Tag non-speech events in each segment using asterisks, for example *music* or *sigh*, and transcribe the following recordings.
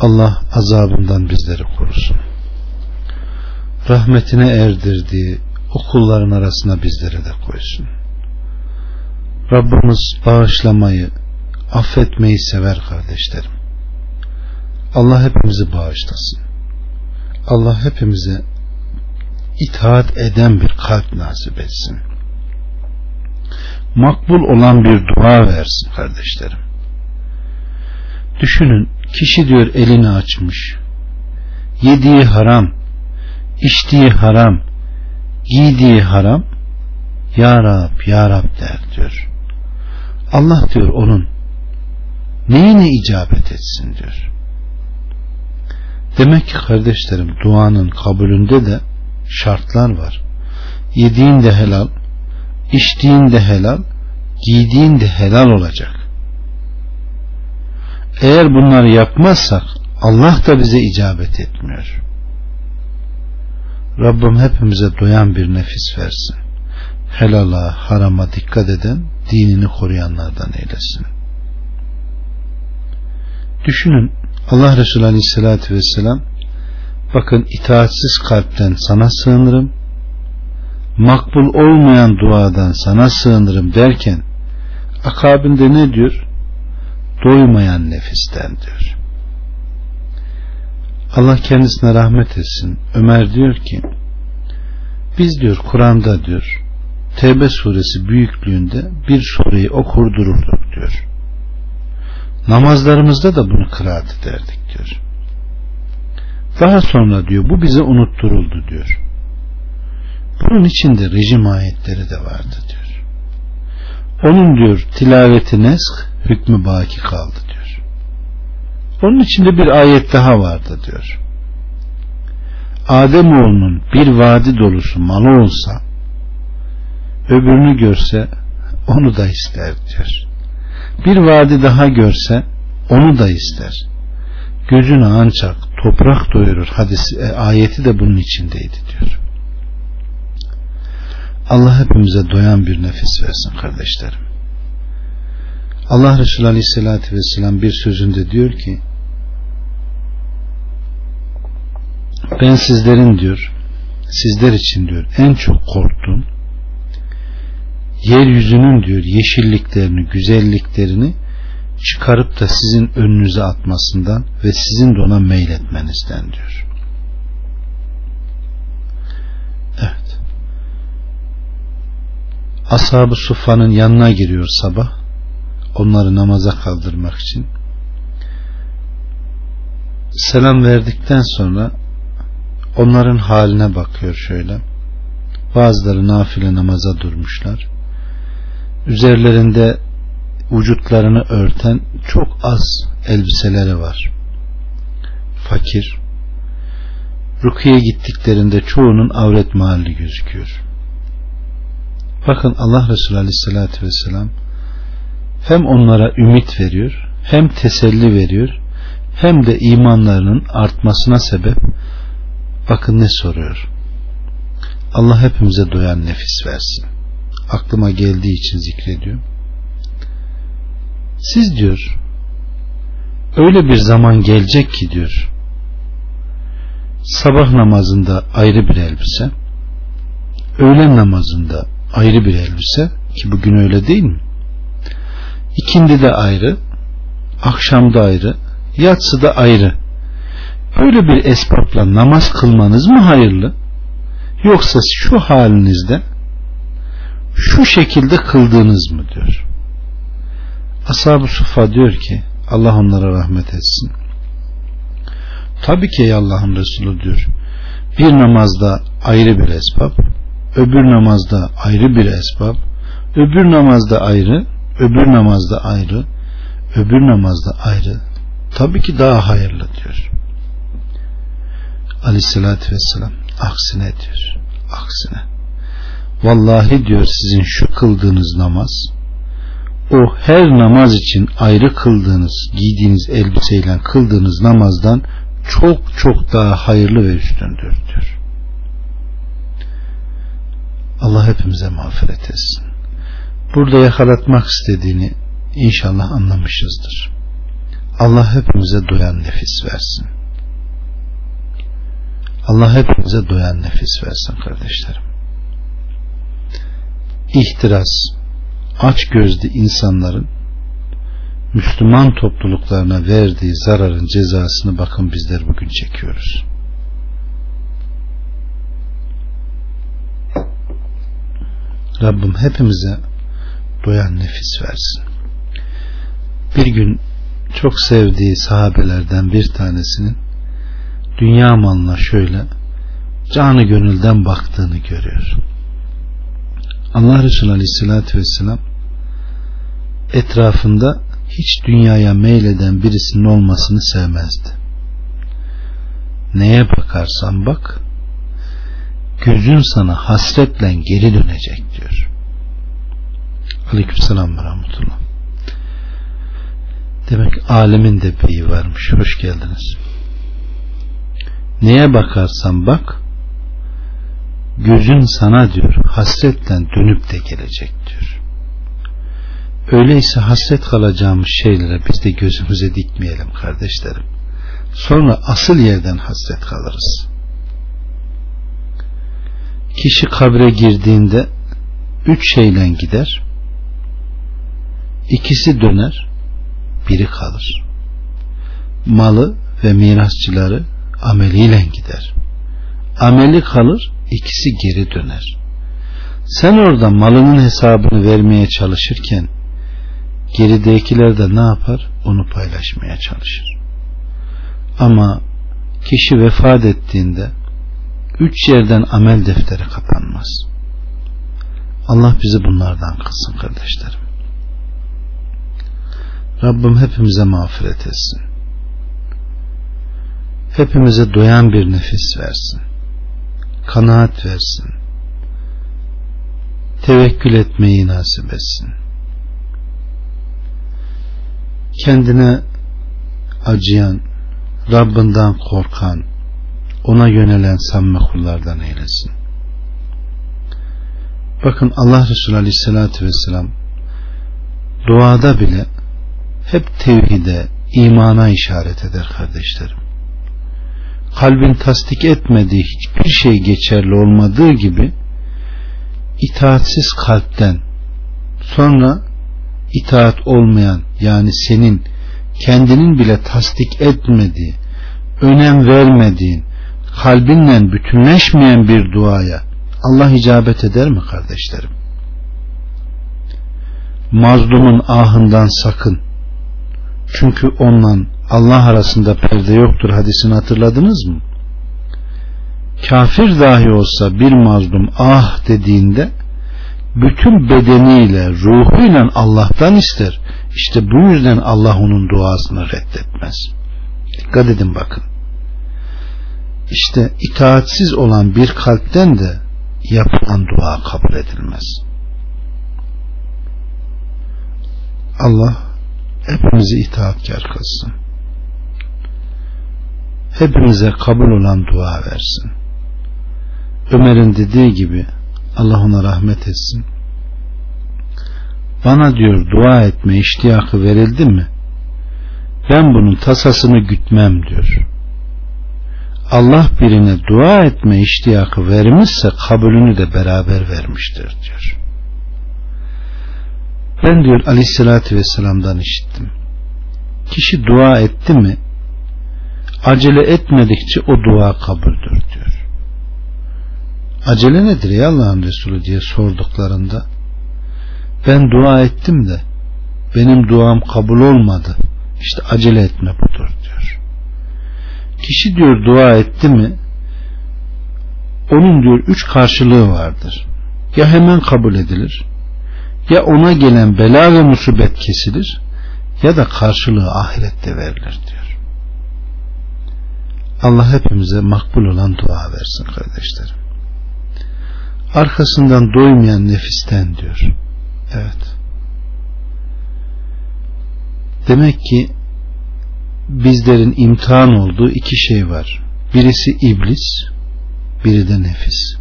Allah azabından bizleri korusun. Rahmetine erdirdiği okulların arasına bizleri de koysun. Rabbimiz bağışlamayı, affetmeyi sever kardeşlerim. Allah hepimizi bağışlasın. Allah hepimize itaat eden bir kalp nasip etsin. Makbul olan bir dua versin kardeşlerim. Düşünün kişi diyor elini açmış. Yediği haram, içtiği haram, giydiği haram. Ya Rab, Ya Rab der diyor. Allah diyor onun neyine icabet etsin diyor. Demek ki kardeşlerim duanın kabulünde de şartlar var. Yediğin de helal, içtiğin de helal, giydiğin de helal olacak. Eğer bunları yapmazsak Allah da bize icabet etmiyor. Rabbim hepimize doyan bir nefis versin. Helala, harama dikkat eden, dinini koruyanlardan eylesin. Düşünün Allah Resulü Aleyhisselatü Vesselam bakın itaatsiz kalpten sana sığınırım makbul olmayan duadan sana sığınırım derken akabinde ne diyor? Doymayan nefisten diyor. Allah kendisine rahmet etsin. Ömer diyor ki biz diyor Kur'an'da diyor Tevbe suresi büyüklüğünde bir sureyi okur dururduk diyor. Namazlarımızda da bunu kıraat ederdik diyor. Daha sonra diyor bu bize unutturuldu diyor. Bunun içinde rejim ayetleri de vardı diyor. Onun diyor tilaveti nesk hükmü baki kaldı diyor. Onun içinde bir ayet daha vardı diyor. Ademoğlunun bir vadi dolusu malı olsa öbürünü görse onu da ister diyor. Bir vadi daha görse onu da ister. Gözünü ancak toprak doyurur hadisi, e, ayeti de bunun içindeydi diyor. Allah hepimize doyan bir nefis versin kardeşlerim. Allah Resulü Aleyhisselatü Vesselam bir sözünde diyor ki ben sizlerin diyor sizler için diyor en çok korktuğum yeryüzünün diyor yeşilliklerini, güzelliklerini çıkarıp da sizin önünüze atmasından ve sizin de ona meyletmenizden diyor. Evet. Ashab-ı Suffa'nın yanına giriyor sabah. Onları namaza kaldırmak için. Selam verdikten sonra onların haline bakıyor şöyle. Bazıları nafile namaza durmuşlar üzerlerinde vücutlarını örten çok az elbiseleri var. Fakir. Rukiye gittiklerinde çoğunun avret mahalli gözüküyor. Bakın Allah Resulü Aleyhisselatü Vesselam hem onlara ümit veriyor, hem teselli veriyor, hem de imanlarının artmasına sebep bakın ne soruyor. Allah hepimize doyan nefis versin aklıma geldiği için zikrediyor. Siz diyor öyle bir zaman gelecek ki diyor sabah namazında ayrı bir elbise öğlen namazında ayrı bir elbise ki bugün öyle değil mi? İkindi de ayrı akşamda ayrı yatsı ayrı böyle bir esbapla namaz kılmanız mı hayırlı yoksa şu halinizde şu şekilde kıldığınız mı diyor. Ashab-ı Sufa diyor ki Allah onlara rahmet etsin. Tabii ki ey Allah'ın Resulü diyor. Bir namazda ayrı bir esbab, öbür namazda ayrı bir esbab, öbür namazda ayrı, öbür namazda ayrı, öbür namazda ayrı. Tabii ki daha hayırlı diyor. Aleyhissalatü vesselam aksine diyor. Aksine. Vallahi diyor sizin şu kıldığınız namaz o her namaz için ayrı kıldığınız giydiğiniz elbiseyle kıldığınız namazdan çok çok daha hayırlı ve üstündür diyor. Allah hepimize mağfiret etsin. Burada yakalatmak istediğini inşallah anlamışızdır. Allah hepimize doyan nefis versin. Allah hepimize doyan nefis versin kardeşlerim. İhtiras, aç gözlü insanların Müslüman topluluklarına verdiği zararın cezasını bakın bizler bugün çekiyoruz. Rabbim hepimize doyan nefis versin. Bir gün çok sevdiği sahabelerden bir tanesinin dünya malına şöyle canı gönülden baktığını görüyor. Allah Resulü Aleyhisselatü Vesselam etrafında hiç dünyaya meyleden birisinin olmasını sevmezdi. Neye bakarsan bak gözün sana hasretle geri dönecek. Aleykümselam ve rahmetullah. Demek alemin de beyi varmış. Hoş geldiniz. Neye bakarsan bak gözün sana diyor hasretle dönüp de gelecek diyor. Öyleyse hasret kalacağımız şeylere biz de gözümüze dikmeyelim kardeşlerim. Sonra asıl yerden hasret kalırız. Kişi kabre girdiğinde üç şeyle gider. İkisi döner, biri kalır. Malı ve mirasçıları ameliyle gider. Ameli kalır, ikisi geri döner. Sen orada malının hesabını vermeye çalışırken geridekiler de ne yapar? Onu paylaşmaya çalışır. Ama kişi vefat ettiğinde üç yerden amel defteri kapanmaz. Allah bizi bunlardan kılsın kardeşlerim. Rabbim hepimize mağfiret etsin. Hepimize doyan bir nefis versin. Kanaat versin. Tevekkül etmeyi nasip etsin. Kendine acıyan, Rabbinden korkan, ona yönelen samimi kullardan eylesin. Bakın Allah Resulü Aleyhisselatü Vesselam duada bile hep tevhide, imana işaret eder kardeşlerim. Kalbin tasdik etmediği hiçbir şey geçerli olmadığı gibi itaatsiz kalpten sonra itaat olmayan yani senin kendinin bile tasdik etmediği, önem vermediğin, kalbinle bütünleşmeyen bir duaya Allah icabet eder mi kardeşlerim? Mazlumun ahından sakın. Çünkü onunla Allah arasında perde yoktur hadisini hatırladınız mı? Kafir dahi olsa bir mazlum ah dediğinde bütün bedeniyle, ruhuyla Allah'tan ister. İşte bu yüzden Allah onun duasını reddetmez. Dikkat edin bakın. İşte itaatsiz olan bir kalpten de yapılan dua kabul edilmez. Allah hepimizi itaatkar kılsın. Hepimize kabul olan dua versin. Ömer'in dediği gibi Allah ona rahmet etsin. Bana diyor dua etme iştiyakı verildi mi? Ben bunun tasasını gütmem diyor. Allah birine dua etme iştiyakı vermişse kabulünü de beraber vermiştir diyor. Ben diyor aleyhissalatü vesselam'dan işittim. Kişi dua etti mi acele etmedikçe o dua kabuldür diyor. Acele nedir ya Allah'ın Resulü diye sorduklarında ben dua ettim de benim duam kabul olmadı. İşte acele etme budur diyor. Kişi diyor dua etti mi onun diyor üç karşılığı vardır. Ya hemen kabul edilir ya ona gelen bela ve musibet kesilir ya da karşılığı ahirette verilir diyor. Allah hepimize makbul olan dua versin kardeşlerim. Arkasından doymayan nefisten diyor. Evet. Demek ki bizlerin imtihan olduğu iki şey var. Birisi iblis, biri de nefis.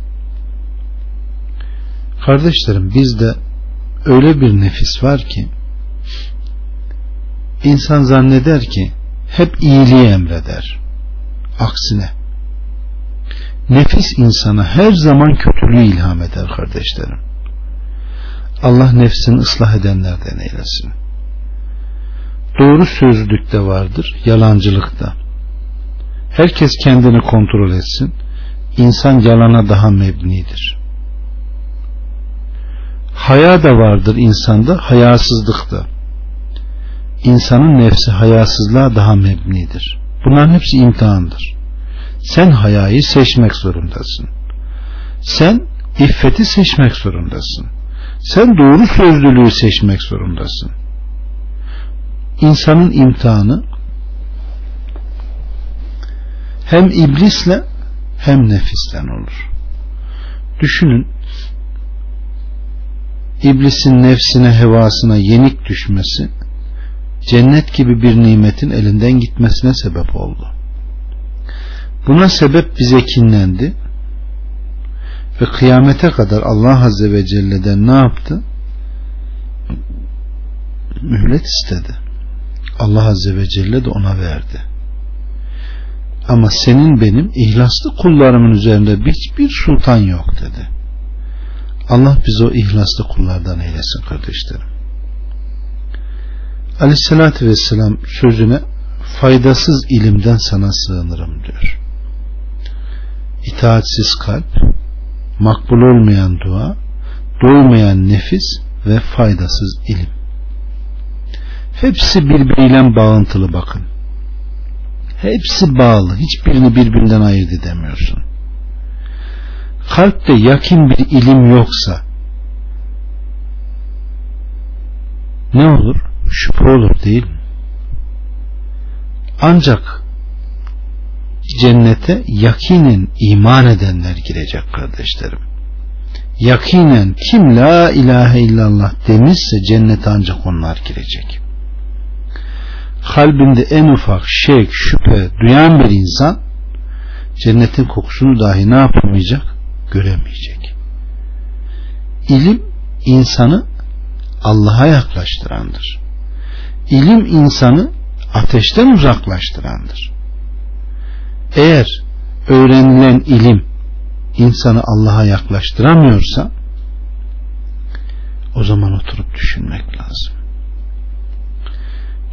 Kardeşlerim bizde öyle bir nefis var ki İnsan zanneder ki hep iyiliği emreder. Aksine nefis insana her zaman kötülüğü ilham eder kardeşlerim. Allah nefsini ıslah edenlerden eylesin. Doğru sözlülük de vardır, yalancılık da. Herkes kendini kontrol etsin. İnsan yalana daha mebnidir. Haya da vardır insanda, hayasızlık da. İnsanın nefsi hayasızlığa daha mebnidir. Bunların hepsi imtihandır. Sen hayayı seçmek zorundasın. Sen iffeti seçmek zorundasın. Sen doğru sözlülüğü seçmek zorundasın. İnsanın imtihanı hem iblisle hem nefisten olur. Düşünün iblisin nefsine hevasına yenik düşmesi cennet gibi bir nimetin elinden gitmesine sebep oldu. Buna sebep bize kinlendi ve kıyamete kadar Allah Azze ve Celle'den ne yaptı? Mühlet istedi. Allah Azze ve Celle de ona verdi. Ama senin benim ihlaslı kullarımın üzerinde hiçbir sultan yok dedi. Allah bizi o ihlaslı kullardan eylesin kardeşlerim. Aleyhissalatü vesselam sözüne faydasız ilimden sana sığınırım diyor. İtaatsiz kalp, makbul olmayan dua, doymayan nefis ve faydasız ilim. Hepsi birbiriyle bağıntılı bakın. Hepsi bağlı. Hiçbirini birbirinden ayırt edemiyorsun. Kalpte yakin bir ilim yoksa ne olur? Şüphe olur değil mi? Ancak cennete yakinen iman edenler girecek kardeşlerim. Yakinen kim la ilahe illallah demişse cennete ancak onlar girecek kalbinde en ufak şek, şüphe duyan bir insan cennetin kokusunu dahi ne yapamayacak? Göremeyecek. İlim insanı Allah'a yaklaştırandır. İlim insanı ateşten uzaklaştırandır. Eğer öğrenilen ilim insanı Allah'a yaklaştıramıyorsa o zaman oturup düşünmek lazım.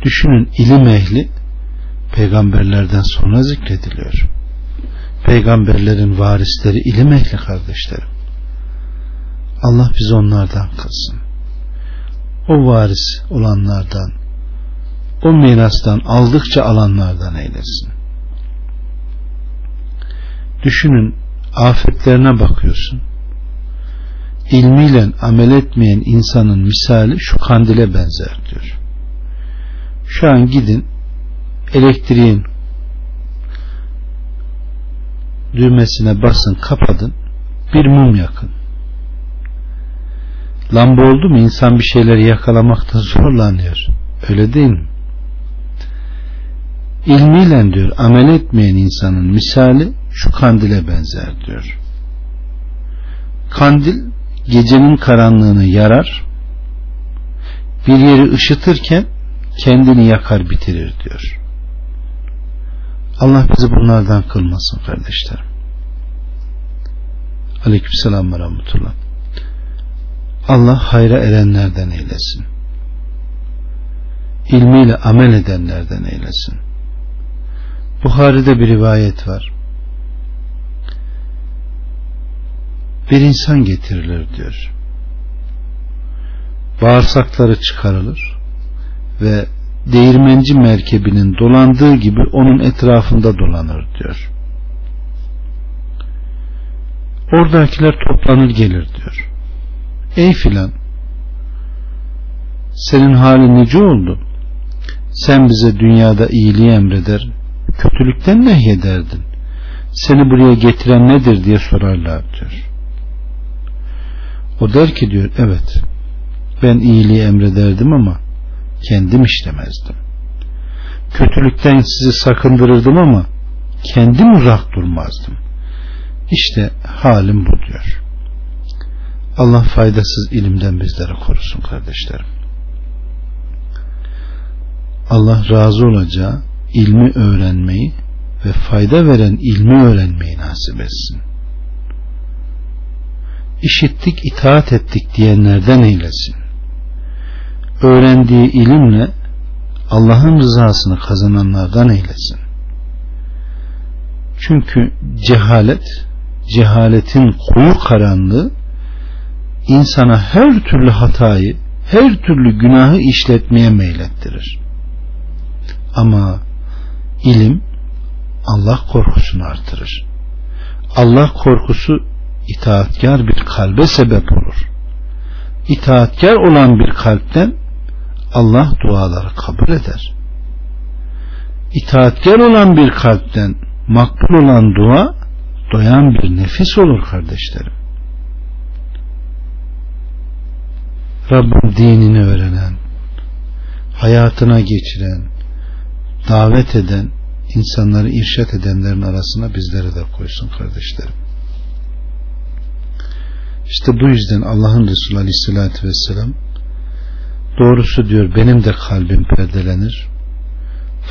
Düşünün ilim ehli peygamberlerden sonra zikrediliyor. Peygamberlerin varisleri ilim ehli kardeşlerim. Allah bizi onlardan kılsın. O varis olanlardan, o mirastan aldıkça alanlardan eylesin. Düşünün afetlerine bakıyorsun. İlmiyle amel etmeyen insanın misali şu kandile benzer diyor. Şu an gidin elektriğin düğmesine basın kapatın bir mum yakın. Lamba oldu mu insan bir şeyleri yakalamakta zorlanıyor. Öyle değil mi? İlmiyle diyor amel etmeyen insanın misali şu kandile benzer diyor. Kandil gecenin karanlığını yarar bir yeri ışıtırken kendini yakar bitirir diyor. Allah bizi bunlardan kılmasın kardeşlerim. Aleykümselam ve rahmetullah. Allah hayra erenlerden eylesin. İlmiyle amel edenlerden eylesin. Buhari'de bir rivayet var. Bir insan getirilir diyor. Bağırsakları çıkarılır ve değirmenci merkebinin dolandığı gibi onun etrafında dolanır diyor. Oradakiler toplanır gelir diyor. Ey filan senin halin nice oldu? Sen bize dünyada iyiliği emreder, kötülükten nehyederdin. Seni buraya getiren nedir diye sorarlar diyor. O der ki diyor evet ben iyiliği emrederdim ama kendim işlemezdim. Kötülükten sizi sakındırırdım ama kendim uzak durmazdım. İşte halim bu diyor. Allah faydasız ilimden bizleri korusun kardeşlerim. Allah razı olacağı ilmi öğrenmeyi ve fayda veren ilmi öğrenmeyi nasip etsin. İşittik, itaat ettik diyenlerden eylesin. Öğrendiği ilimle Allah'ın rızasını kazananlardan eylesin. Çünkü cehalet, cehaletin koyu karanlığı insana her türlü hatayı, her türlü günahı işletmeye meylettirir. Ama ilim Allah korkusunu artırır. Allah korkusu itaatkar bir kalbe sebep olur. İtaatkar olan bir kalpten Allah duaları kabul eder. İtaatkar olan bir kalpten makbul olan dua doyan bir nefis olur kardeşlerim. Rabbim dinini öğrenen, hayatına geçiren, davet eden, insanları irşat edenlerin arasına bizleri de koysun kardeşlerim. İşte bu yüzden Allah'ın Resulü Aleyhisselatü Vesselam doğrusu diyor benim de kalbim perdelenir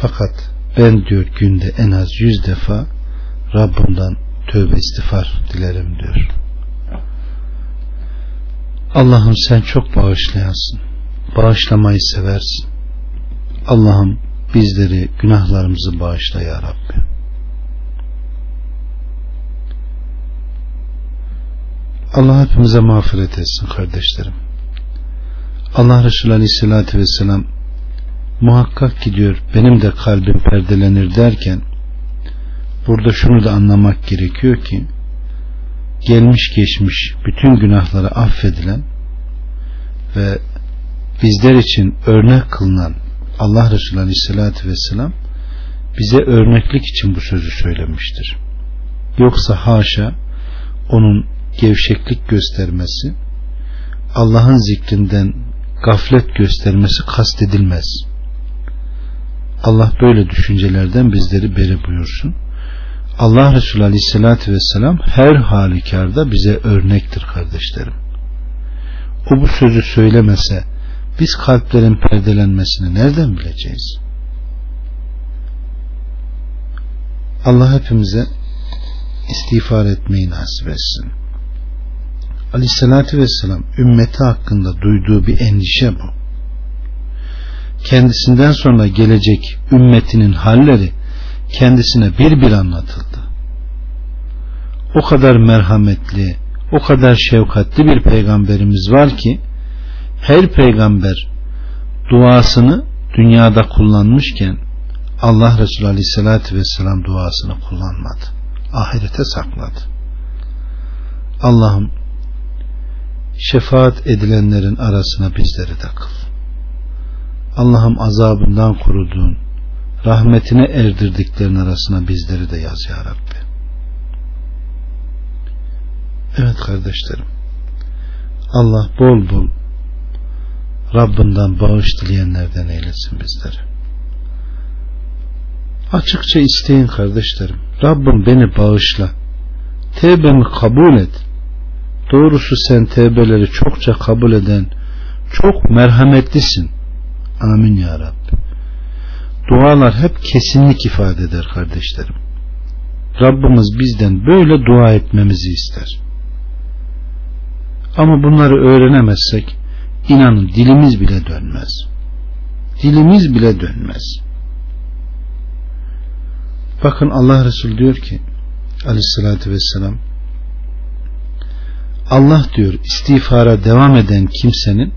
fakat ben diyor günde en az yüz defa Rabbimden tövbe istiğfar dilerim diyor. Allah'ım sen çok bağışlayansın. Bağışlamayı seversin. Allah'ım bizleri günahlarımızı bağışla ya Rabbi. Allah hepimize mağfiret etsin kardeşlerim. Allah Resulü Aleyhisselatü Vesselam muhakkak ki diyor benim de kalbim perdelenir derken burada şunu da anlamak gerekiyor ki gelmiş geçmiş bütün günahları affedilen ve bizler için örnek kılınan Allah Resulü Aleyhisselatü Vesselam bize örneklik için bu sözü söylemiştir. Yoksa haşa onun gevşeklik göstermesi Allah'ın zikrinden gaflet göstermesi kastedilmez. Allah böyle düşüncelerden bizleri beri buyursun. Allah Resulü Aleyhisselatü Vesselam her halükarda bize örnektir kardeşlerim. O bu sözü söylemese biz kalplerin perdelenmesini nereden bileceğiz? Allah hepimize istiğfar etmeyi nasip etsin. Aleyhissalatü vesselam ümmeti hakkında duyduğu bir endişe bu. Kendisinden sonra gelecek ümmetinin halleri kendisine bir bir anlatıldı. O kadar merhametli, o kadar şefkatli bir peygamberimiz var ki her peygamber duasını dünyada kullanmışken Allah Resulü Aleyhisselatü Vesselam duasını kullanmadı. Ahirete sakladı. Allah'ım şefaat edilenlerin arasına bizleri de kıl. Allah'ım azabından koruduğun, rahmetine erdirdiklerin arasına bizleri de yaz ya Rabbi. Evet kardeşlerim. Allah bol bol Rabbinden bağış dileyenlerden eylesin bizleri. Açıkça isteyin kardeşlerim. Rabbim beni bağışla. Tevbemi kabul et. Doğrusu sen tevbeleri çokça kabul eden çok merhametlisin. Amin ya Rabbi. Dualar hep kesinlik ifade eder kardeşlerim. Rabbimiz bizden böyle dua etmemizi ister. Ama bunları öğrenemezsek inanın dilimiz bile dönmez. Dilimiz bile dönmez. Bakın Allah Resulü diyor ki aleyhissalatü vesselam Allah diyor istiğfara devam eden kimsenin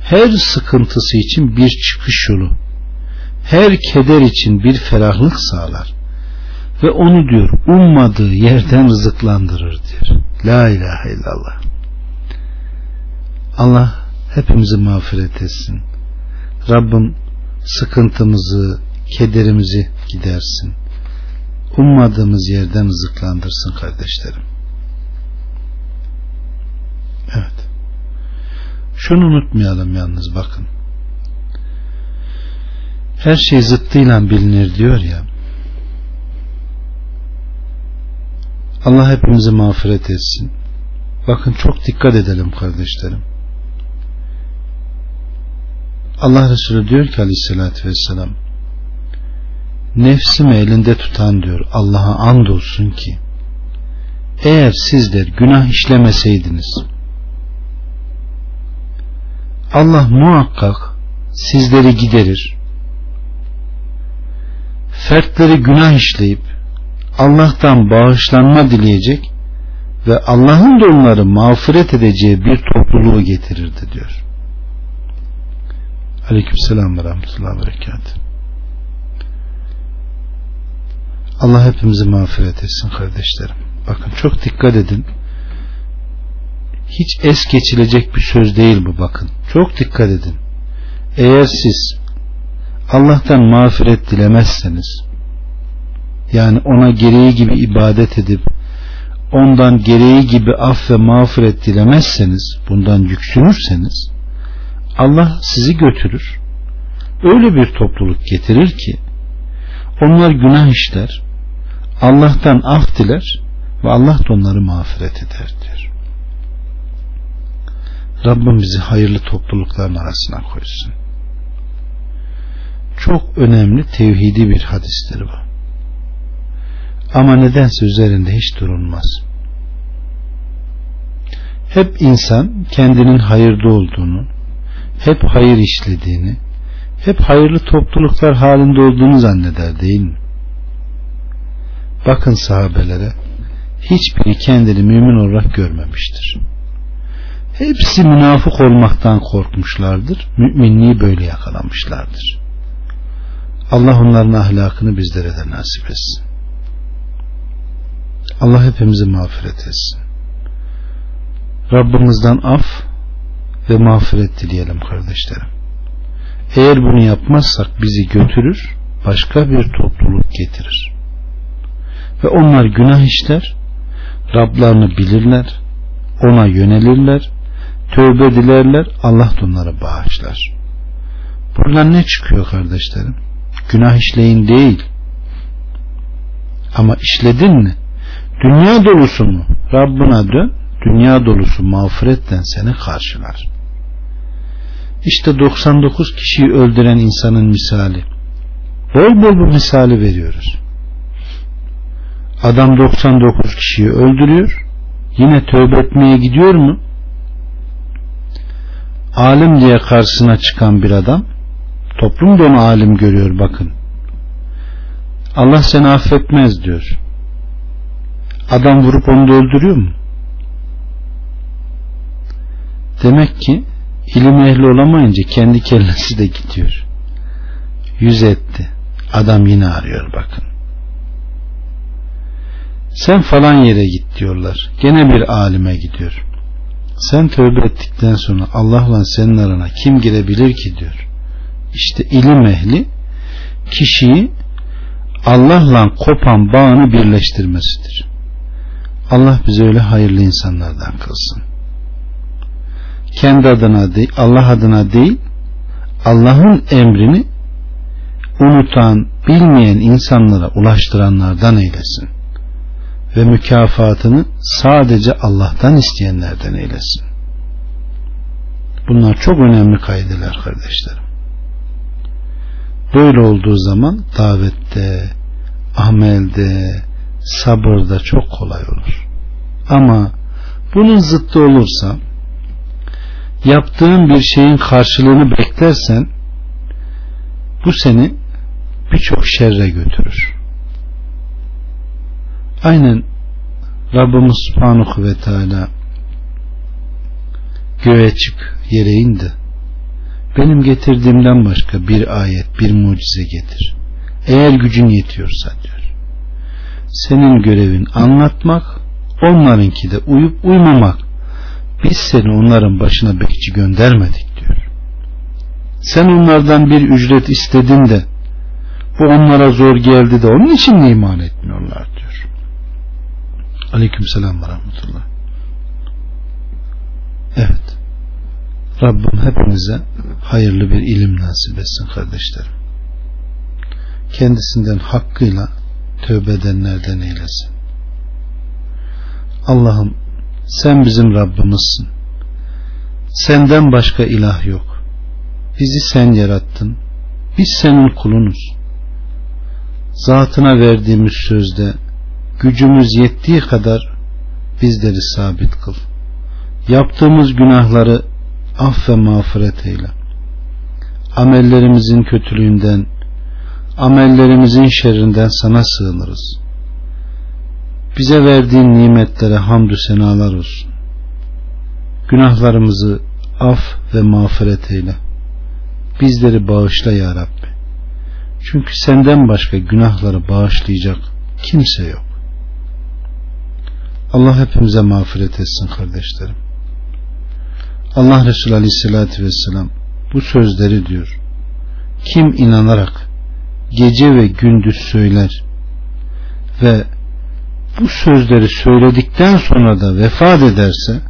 her sıkıntısı için bir çıkış yolu her keder için bir ferahlık sağlar ve onu diyor ummadığı yerden rızıklandırır diyor. La ilahe illallah. Allah hepimizi mağfiret etsin. Rabbim sıkıntımızı, kederimizi gidersin. Ummadığımız yerden rızıklandırsın kardeşlerim. Evet. Şunu unutmayalım yalnız bakın. Her şey zıttıyla bilinir diyor ya. Allah hepimizi mağfiret etsin. Bakın çok dikkat edelim kardeşlerim. Allah Resulü diyor ki aleyhissalatü vesselam nefsimi elinde tutan diyor Allah'a andolsun ki eğer sizler günah işlemeseydiniz Allah muhakkak sizleri giderir fertleri günah işleyip Allah'tan bağışlanma dileyecek ve Allah'ın da onları mağfiret edeceği bir topluluğu getirirdi diyor. Aleykümselam ve rahmetullahi ve. Allah hepimizi mağfiret etsin kardeşlerim. Bakın çok dikkat edin. Hiç es geçilecek bir söz değil bu bakın. Çok dikkat edin. Eğer siz Allah'tan mağfiret dilemezseniz yani ona gereği gibi ibadet edip ondan gereği gibi af ve mağfiret dilemezseniz bundan yüksünürseniz Allah sizi götürür öyle bir topluluk getirir ki onlar günah işler Allah'tan af diler ve Allah da onları mağfiret eder diyor. Rabbim bizi hayırlı toplulukların arasına koysun. Çok önemli tevhidi bir hadistir bu. Ama nedense üzerinde hiç durulmaz. Hep insan kendinin hayırda olduğunu, hep hayır işlediğini, hep hayırlı topluluklar halinde olduğunu zanneder değil mi? Bakın sahabelere hiçbiri kendini mümin olarak görmemiştir. Hepsi münafık olmaktan korkmuşlardır. Müminliği böyle yakalamışlardır. Allah onların ahlakını bizlere de nasip etsin. Allah hepimizi mağfiret etsin. Rabbimizden af ve mağfiret dileyelim kardeşlerim. Eğer bunu yapmazsak bizi götürür, başka bir topluluk getirir. Ve onlar günah işler, Rablarını bilirler, ona yönelirler, tövbe dilerler, Allah da onları bağışlar. Buradan ne çıkıyor kardeşlerim? Günah işleyin değil. Ama işledin mi? Dünya dolusu mu? Rabbına dön. Dünya dolusu mağfiretten seni karşılar. İşte 99 kişiyi öldüren insanın misali. Bol bol bu misali veriyoruz. Adam 99 kişiyi öldürüyor. Yine tövbe etmeye gidiyor mu? Alim diye karşısına çıkan bir adam toplum da onu alim görüyor bakın. Allah seni affetmez diyor. Adam vurup onu da öldürüyor mu? Demek ki ilim ehli olamayınca kendi kellesi de gidiyor. Yüz etti. Adam yine arıyor bakın. Sen falan yere git diyorlar. Gene bir alime gidiyor. Sen tövbe ettikten sonra Allah'la senin arana kim girebilir ki diyor. İşte ilim ehli kişiyi Allah'la kopan bağını birleştirmesidir. Allah bize öyle hayırlı insanlardan kılsın. Kendi adına değil, Allah adına değil, Allah'ın emrini unutan, bilmeyen insanlara ulaştıranlardan eylesin. Ve mükafatını sadece Allah'tan isteyenlerden eylesin. Bunlar çok önemli kaydeler kardeşlerim. Böyle olduğu zaman davette, amelde, sabırda çok kolay olur. Ama bunun zıttı olursa yaptığın bir şeyin karşılığını beklersen bu seni birçok şerre götürür. Aynen Rabbimiz Subhanahu ve Teala göğe çık yere indi. Benim getirdiğimden başka bir ayet, bir mucize getir. Eğer gücün yetiyorsa diyor. Senin görevin anlatmak, onlarınki de uyup uymamak. Biz seni onların başına bekçi göndermedik diyor. Sen onlardan bir ücret istedin de bu onlara zor geldi de onun için mi iman etmiyorlar diyor. Aleyküm selam ve rahmetullah. Evet. Rabbim hepimize hayırlı bir ilim nasip etsin kardeşlerim. Kendisinden hakkıyla tövbe edenlerden eylesin. Allah'ım sen bizim Rabbimizsin. Senden başka ilah yok. bizi sen yarattın. Biz senin kulunuz. Zatına verdiğimiz sözde gücümüz yettiği kadar bizleri sabit kıl. Yaptığımız günahları aff ve mağfiret eyle. Amellerimizin kötülüğünden, amellerimizin şerrinden sana sığınırız. Bize verdiğin nimetlere hamdü senalar olsun. Günahlarımızı af ve mağfiret eyle. Bizleri bağışla ya Rabbi. Çünkü senden başka günahları bağışlayacak kimse yok. Allah hepimize mağfiret etsin kardeşlerim. Allah Resulü Aleyhisselatü Vesselam bu sözleri diyor. Kim inanarak gece ve gündüz söyler ve bu sözleri söyledikten sonra da vefat ederse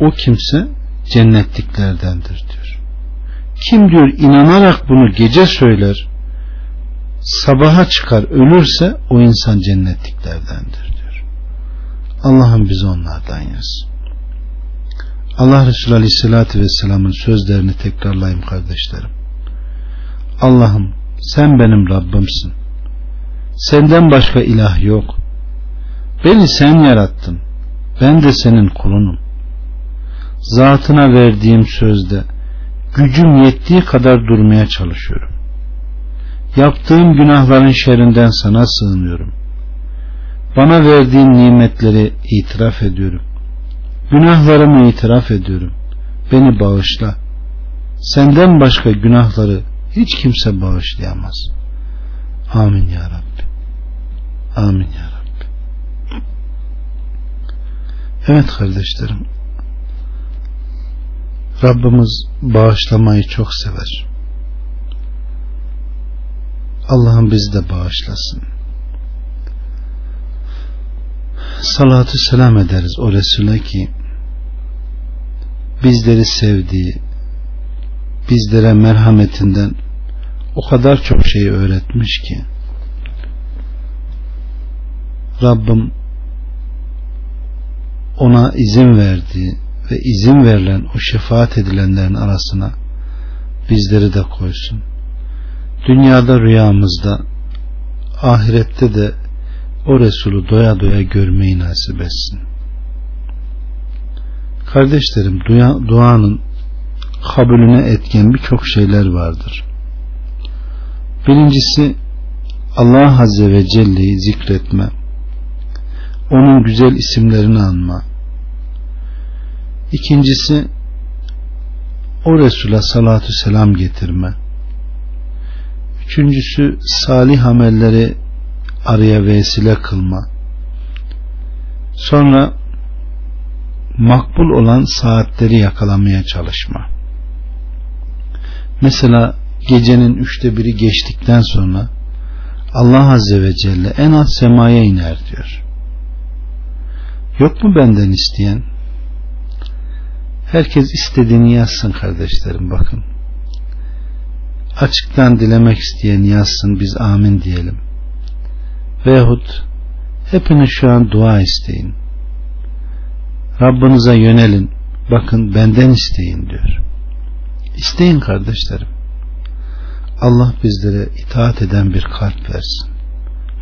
o kimse cennetliklerdendir diyor. Kim diyor inanarak bunu gece söyler sabaha çıkar ölürse o insan cennetliklerdendir. Allah'ım bizi onlardan yaz. Allah Resulü Aleyhisselatü Vesselam'ın sözlerini tekrarlayayım kardeşlerim. Allah'ım sen benim Rabbimsin. Senden başka ilah yok. Beni sen yarattın. Ben de senin kulunum. Zatına verdiğim sözde gücüm yettiği kadar durmaya çalışıyorum. Yaptığım günahların şerrinden sana sığınıyorum. Bana verdiğin nimetleri itiraf ediyorum. Günahlarımı itiraf ediyorum. Beni bağışla. Senden başka günahları hiç kimse bağışlayamaz. Amin ya Rabbi. Amin ya Rabbi. Evet kardeşlerim. Rabbimiz bağışlamayı çok sever. Allah'ım bizi de bağışlasın. Salatü selam ederiz o Resul'e ki bizleri sevdiği, bizlere merhametinden o kadar çok şey öğretmiş ki Rabbim ona izin verdiği ve izin verilen o şefaat edilenlerin arasına bizleri de koysun. Dünyada rüyamızda ahirette de o Resulü doya doya görmeyi nasip etsin. Kardeşlerim dua, duanın kabulüne etken birçok şeyler vardır. Birincisi Allah Azze ve Celle'yi zikretme, onun güzel isimlerini anma. İkincisi o Resul'a salatü selam getirme. Üçüncüsü salih amelleri araya vesile kılma. Sonra makbul olan saatleri yakalamaya çalışma. Mesela gecenin üçte biri geçtikten sonra Allah Azze ve Celle en az semaya iner diyor. Yok mu benden isteyen? Herkes istediğini yazsın kardeşlerim bakın. Açıktan dilemek isteyen yazsın biz amin diyelim. Veyahut hepiniz şu an dua isteyin. Rabbinize yönelin. Bakın benden isteyin diyor. İsteyin kardeşlerim. Allah bizlere itaat eden bir kalp versin.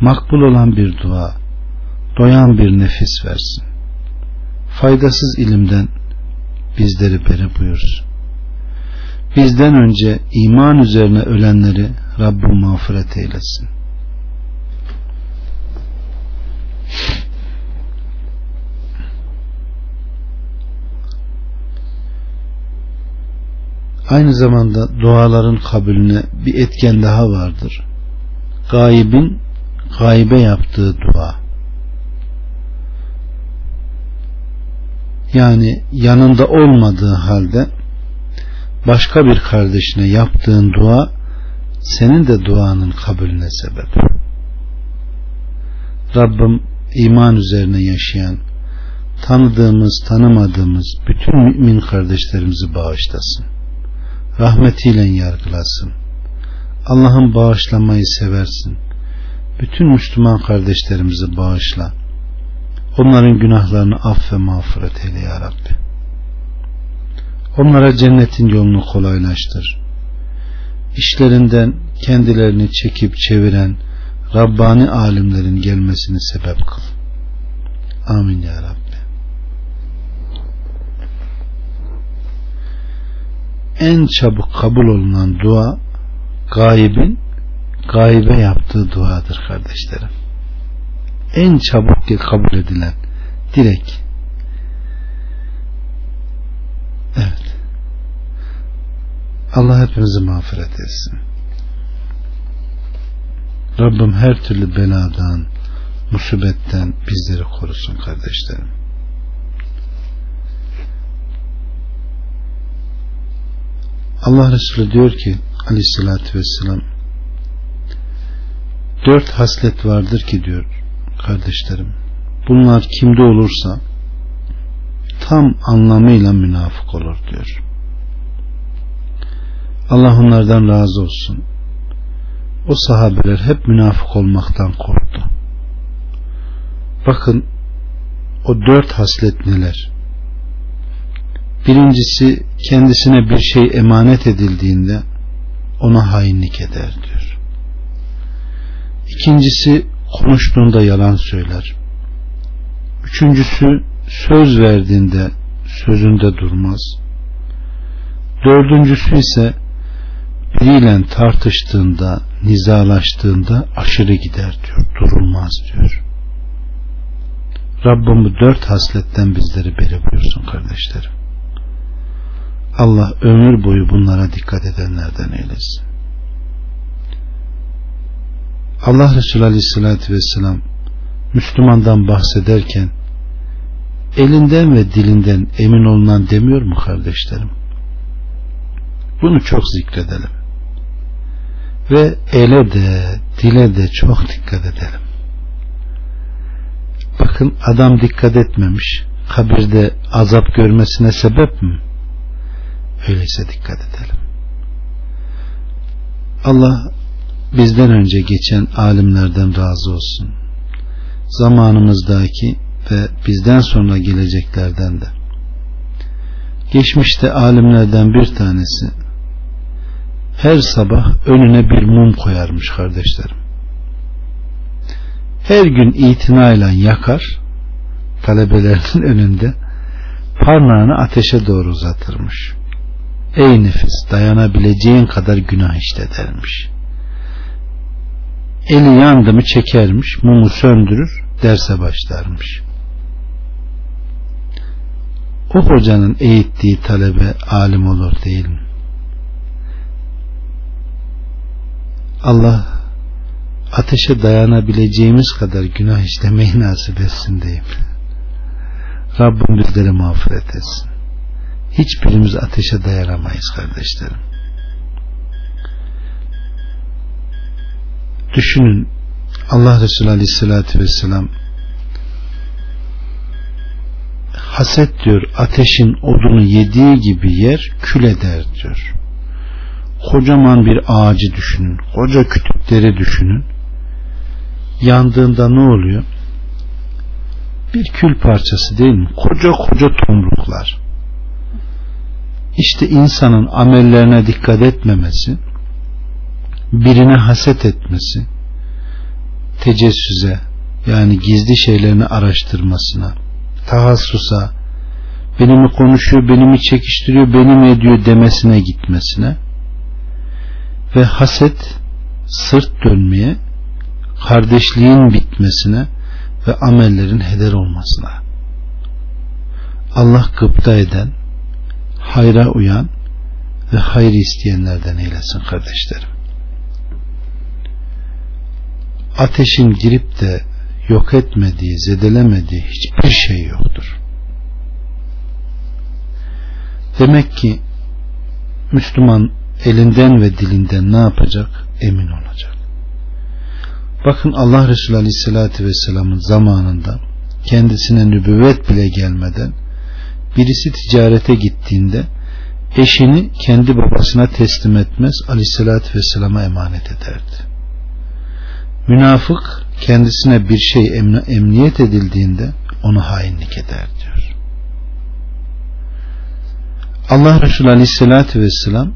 Makbul olan bir dua, doyan bir nefis versin. Faydasız ilimden bizleri beri buyursun. Bizden önce iman üzerine ölenleri Rabbim mağfiret eylesin. Aynı zamanda duaların kabulüne bir etken daha vardır. Gaybin gaybe yaptığı dua. Yani yanında olmadığı halde başka bir kardeşine yaptığın dua senin de duanın kabulüne sebep. Rabbim iman üzerine yaşayan tanıdığımız tanımadığımız bütün mümin kardeşlerimizi bağışlasın rahmetiyle yargılasın. Allah'ın bağışlamayı seversin. Bütün Müslüman kardeşlerimizi bağışla. Onların günahlarını aff ve mağfiret eyle ya Rabbi. Onlara cennetin yolunu kolaylaştır. işlerinden kendilerini çekip çeviren Rabbani alimlerin gelmesini sebep kıl. Amin ya Rabbi. En çabuk kabul olunan dua gaybin gaybe yaptığı duadır kardeşlerim. En çabuk kabul edilen direkt evet Allah hepimizi mağfiret etsin. Rabbim her türlü beladan, musibetten bizleri korusun kardeşlerim. Allah Resulü diyor ki aleyhissalatü vesselam dört haslet vardır ki diyor kardeşlerim bunlar kimde olursa tam anlamıyla münafık olur diyor. Allah onlardan razı olsun. O sahabeler hep münafık olmaktan korktu. Bakın o dört haslet neler? Birincisi kendisine bir şey emanet edildiğinde ona hainlik eder diyor. İkincisi konuştuğunda yalan söyler. Üçüncüsü söz verdiğinde sözünde durmaz. Dördüncüsü ise biriyle tartıştığında, nizalaştığında aşırı gider diyor, durulmaz diyor. Rabbim bu dört hasletten bizleri beri buyursun kardeşlerim. Allah ömür boyu bunlara dikkat edenlerden eylesin. Allah Resulü Aleyhisselatü Vesselam Müslümandan bahsederken elinden ve dilinden emin olunan demiyor mu kardeşlerim? Bunu çok zikredelim. Ve ele de dile de çok dikkat edelim. Bakın adam dikkat etmemiş. Kabirde azap görmesine sebep mi? Öyleyse dikkat edelim. Allah bizden önce geçen alimlerden razı olsun. Zamanımızdaki ve bizden sonra geleceklerden de. Geçmişte alimlerden bir tanesi her sabah önüne bir mum koyarmış kardeşlerim. Her gün itinayla yakar talebelerin *laughs* önünde parmağını ateşe doğru uzatırmış. Ey nefis dayanabileceğin kadar günah işte dermiş. Eli yandı mı çekermiş, mumu söndürür, derse başlarmış. O hocanın eğittiği talebe alim olur değil mi? Allah ateşe dayanabileceğimiz kadar günah işlemeyi nasip etsin diyeyim. Rabbim bizleri mağfiret etsin. Hiçbirimiz ateşe dayanamayız kardeşlerim. Düşünün Allah Resulü Aleyhisselatü Vesselam haset diyor ateşin odunu yediği gibi yer kül eder diyor. Kocaman bir ağacı düşünün. Koca kütükleri düşünün. Yandığında ne oluyor? Bir kül parçası değil mi? Koca koca tomruklar. İşte insanın amellerine dikkat etmemesi, birine haset etmesi, tecessüze yani gizli şeylerini araştırmasına, tahassusa, benimi konuşuyor, benimi çekiştiriyor, benim ediyor demesine gitmesine ve haset sırt dönmeye, kardeşliğin bitmesine ve amellerin heder olmasına. Allah gıpta eden, hayra uyan ve hayır isteyenlerden eylesin kardeşlerim. Ateşin girip de yok etmediği, zedelemediği hiçbir şey yoktur. Demek ki Müslüman elinden ve dilinden ne yapacak? Emin olacak. Bakın Allah Resulü Aleyhisselatü Vesselam'ın zamanında kendisine nübüvvet bile gelmeden birisi ticarete gittiğinde eşini kendi babasına teslim etmez aleyhissalatü vesselama emanet ederdi. Münafık kendisine bir şey emniyet edildiğinde onu hainlik eder diyor. Allah Resulü Aleyhisselatü Vesselam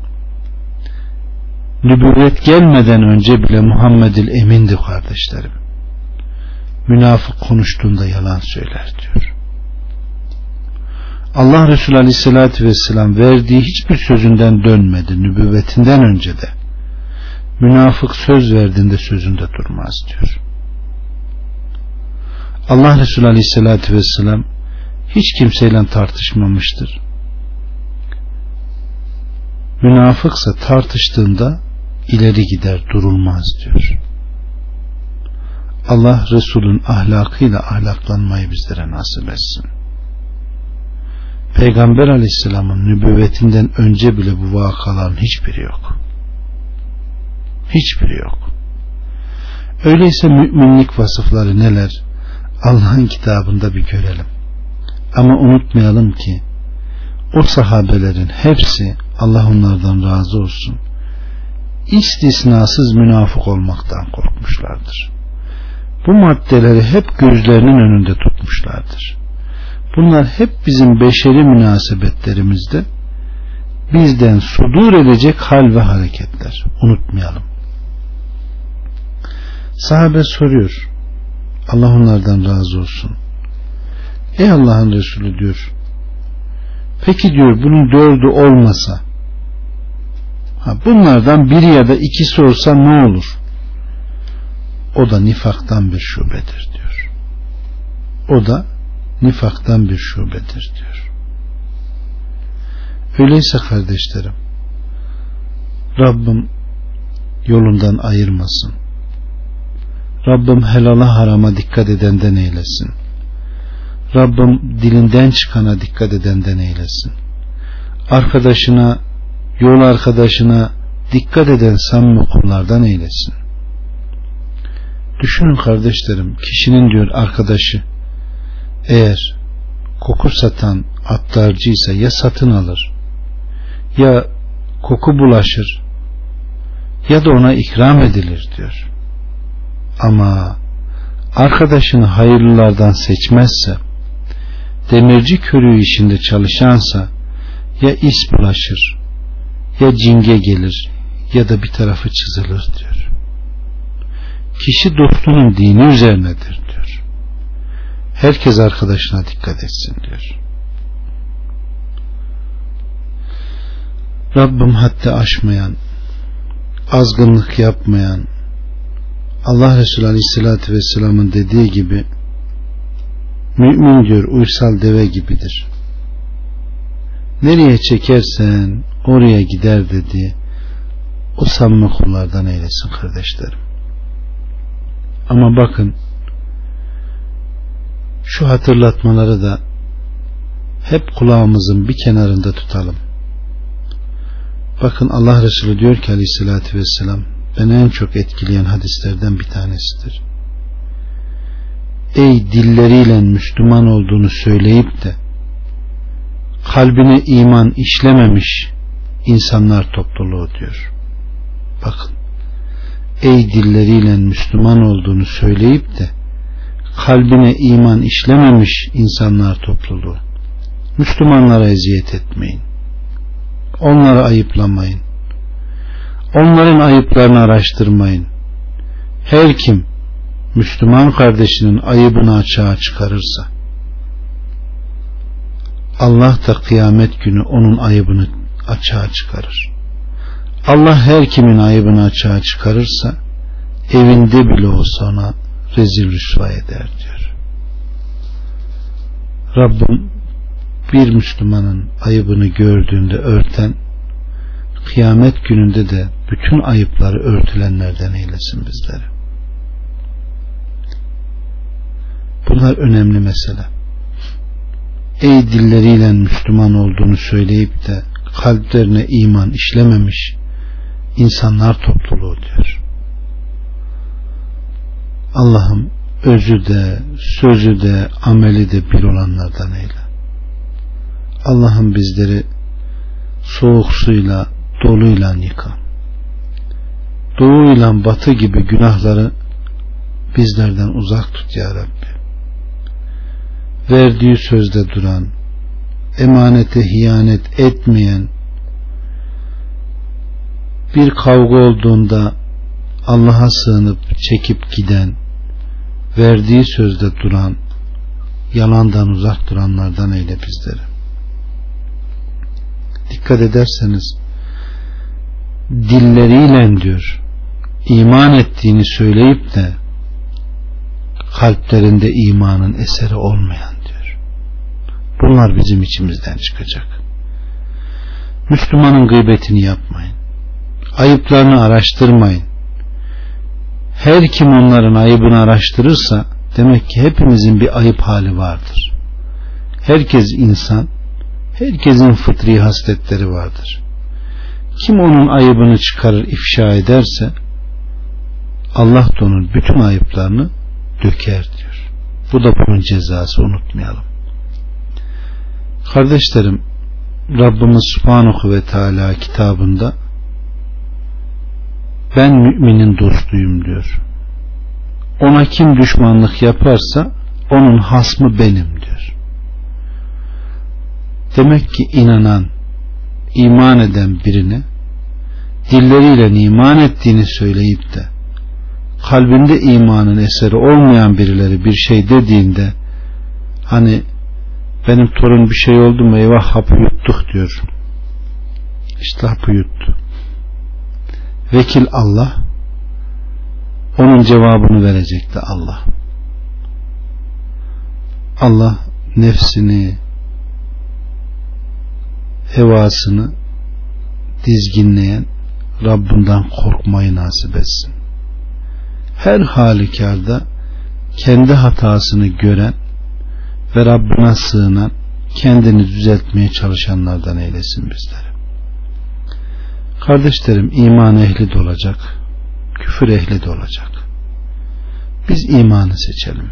Nübüvvet gelmeden önce bile Muhammed'il emindi kardeşlerim. Münafık konuştuğunda yalan söyler diyor. Allah Resulü Aleyhisselatü Vesselam verdiği hiçbir sözünden dönmedi nübüvvetinden önce de. Münafık söz verdiğinde sözünde durmaz diyor. Allah Resulü Aleyhisselatü Vesselam hiç kimseyle tartışmamıştır. Münafıksa tartıştığında ileri gider durulmaz diyor. Allah Resul'ün ahlakıyla ahlaklanmayı bizlere nasip etsin. Peygamber aleyhisselamın nübüvvetinden önce bile bu vakaların hiçbiri yok. Hiçbiri yok. Öyleyse müminlik vasıfları neler? Allah'ın kitabında bir görelim. Ama unutmayalım ki o sahabelerin hepsi Allah onlardan razı olsun istisnasız münafık olmaktan korkmuşlardır. Bu maddeleri hep gözlerinin önünde tutmuşlardır. Bunlar hep bizim beşeri münasebetlerimizde bizden sudur edecek hal ve hareketler. Unutmayalım. Sahabe soruyor. Allah onlardan razı olsun. Ey Allah'ın Resulü diyor. Peki diyor bunun dördü olmasa bunlardan biri ya da ikisi olsa ne olur? O da nifaktan bir şubedir diyor. O da nifaktan bir şubedir diyor. Öyleyse kardeşlerim Rabbim yolundan ayırmasın. Rabbim helala harama dikkat edenden eylesin. Rabbim dilinden çıkana dikkat edenden eylesin. Arkadaşına, yol arkadaşına dikkat eden samimi kullardan eylesin. Düşünün kardeşlerim, kişinin diyor arkadaşı eğer koku satan attarcıysa ya satın alır ya koku bulaşır ya da ona ikram edilir diyor. Ama arkadaşını hayırlılardan seçmezse demirci körüğü işinde çalışansa ya is bulaşır ya cinge gelir ya da bir tarafı çizilir diyor. Kişi dostunun dini üzerinedir diyor. Herkes arkadaşına dikkat etsin diyor. Rabbim hatta aşmayan, azgınlık yapmayan, Allah Resulü Aleyhisselatü Vesselam'ın dediği gibi mümin diyor uysal deve gibidir. Nereye çekersen oraya gider dedi. O samimi kullardan eylesin kardeşlerim. Ama bakın şu hatırlatmaları da hep kulağımızın bir kenarında tutalım. Bakın Allah Resulü diyor ki aleyhissalatü vesselam beni en çok etkileyen hadislerden bir tanesidir. Ey dilleriyle Müslüman olduğunu söyleyip de kalbine iman işlememiş insanlar topluluğu diyor. Bakın ey dilleriyle Müslüman olduğunu söyleyip de kalbine iman işlememiş insanlar topluluğu. Müslümanlara eziyet etmeyin. Onları ayıplamayın. Onların ayıplarını araştırmayın. Her kim Müslüman kardeşinin ayıbını açığa çıkarırsa Allah da kıyamet günü onun ayıbını açığa çıkarır. Allah her kimin ayıbını açığa çıkarırsa evinde bile olsa ona rezil rüsva eder diyor. Rabbim bir Müslümanın ayıbını gördüğünde örten kıyamet gününde de bütün ayıpları örtülenlerden eylesin bizleri. Bunlar önemli mesele. Ey dilleriyle Müslüman olduğunu söyleyip de kalplerine iman işlememiş insanlar topluluğu diyor. Allah'ım özü de, sözü de, ameli de bir olanlardan eyle. Allah'ım bizleri soğuk suyla, doluyla yıka. Doğu ile batı gibi günahları bizlerden uzak tut ya Rabbi. Verdiği sözde duran, emanete hiyanet etmeyen, bir kavga olduğunda Allah'a sığınıp çekip giden, verdiği sözde duran, yalandan uzak duranlardan eyle bizleri. Dikkat ederseniz dilleriyle diyor iman ettiğini söyleyip de kalplerinde imanın eseri olmayan. Bunlar bizim içimizden çıkacak. Müslümanın gıybetini yapmayın. Ayıplarını araştırmayın. Her kim onların ayıbını araştırırsa demek ki hepimizin bir ayıp hali vardır. Herkes insan, herkesin fıtri hasletleri vardır. Kim onun ayıbını çıkarır, ifşa ederse Allah da onun bütün ayıplarını döker diyor. Bu da bunun cezası unutmayalım. Kardeşlerim Rabbimiz Subhanahu ve Teala kitabında ben müminin dostuyum diyor. Ona kim düşmanlık yaparsa onun hasmı benim diyor. Demek ki inanan, iman eden birine dilleriyle iman ettiğini söyleyip de kalbinde imanın eseri olmayan birileri bir şey dediğinde hani benim torun bir şey oldu mu eyvah hapı yuttuk diyor. İşte hapı yuttu. Vekil Allah onun cevabını verecekti Allah. Allah nefsini hevasını dizginleyen Rabbinden korkmayı nasip etsin. Her halükarda kendi hatasını gören ve Rabbine sığınan kendini düzeltmeye çalışanlardan eylesin bizleri. Kardeşlerim iman ehli de olacak, küfür ehli de olacak. Biz imanı seçelim.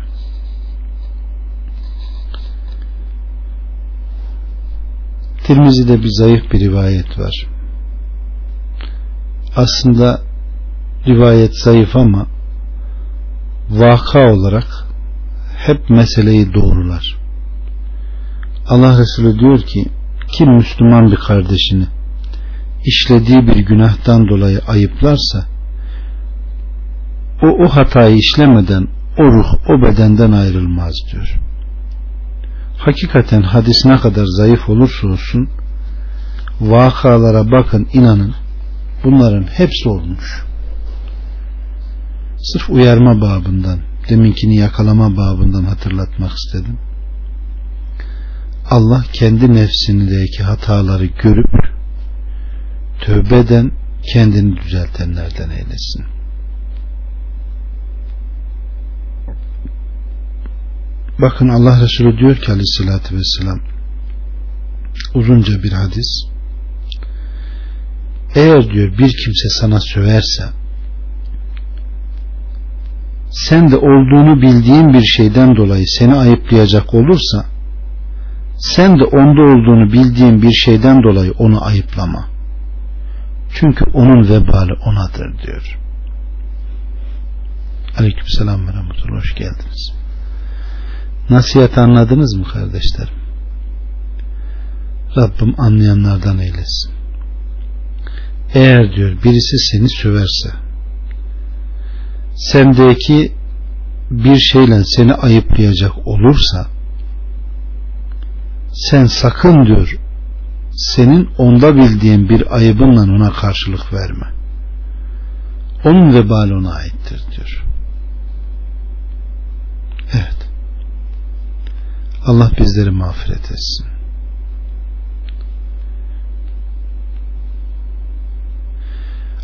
Tirmizi'de bir zayıf bir rivayet var. Aslında rivayet zayıf ama vaka olarak hep meseleyi doğrular. Allah Resulü diyor ki kim Müslüman bir kardeşini işlediği bir günahtan dolayı ayıplarsa o o hatayı işlemeden o ruh o bedenden ayrılmaz diyor. Hakikaten hadis ne kadar zayıf olursa olsun vakalara bakın inanın bunların hepsi olmuş. Sırf uyarma babından deminkini yakalama babından hatırlatmak istedim. Allah kendi nefsindeki hataları görüp tövbe kendini düzeltenlerden eylesin. Bakın Allah Resulü diyor ki aleyhissalatü vesselam uzunca bir hadis eğer diyor bir kimse sana söverse sen de olduğunu bildiğin bir şeyden dolayı seni ayıplayacak olursa sen de onda olduğunu bildiğin bir şeyden dolayı onu ayıplama. Çünkü onun vebali onadır diyor. Aleykümselam ve rahmetullah hoş geldiniz. Nasihat anladınız mı kardeşlerim? Rabbim anlayanlardan eylesin. Eğer diyor birisi seni söverse sendeki bir şeyle seni ayıplayacak olursa sen sakın diyor senin onda bildiğin bir ayıbınla ona karşılık verme. Onun vebali ona aittir diyor. Evet. Allah bizleri mağfiret etsin.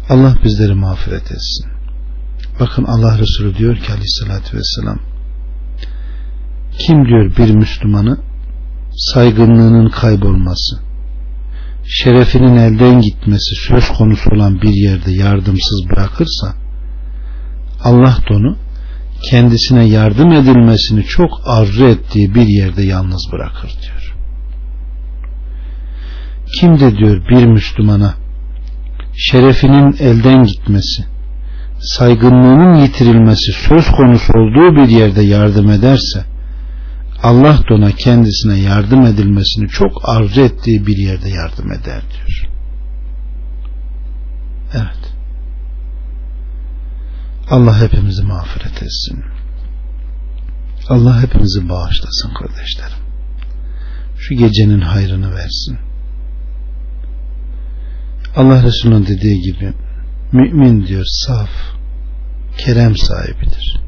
Allah bizleri mağfiret etsin. Bakın Allah Resulü diyor ki aleyhissalatü vesselam kim diyor bir Müslümanı saygınlığının kaybolması şerefinin elden gitmesi söz konusu olan bir yerde yardımsız bırakırsa Allah da onu kendisine yardım edilmesini çok arzu ettiği bir yerde yalnız bırakır diyor. Kim de diyor bir Müslümana şerefinin elden gitmesi, saygınlığının yitirilmesi söz konusu olduğu bir yerde yardım ederse Allah da ona kendisine yardım edilmesini çok arzu ettiği bir yerde yardım eder diyor. Evet. Allah hepimizi mağfiret etsin. Allah hepimizi bağışlasın kardeşlerim. Şu gecenin hayrını versin. Allah Resulü'nün dediği gibi mümin diyor saf, kerem sahibidir.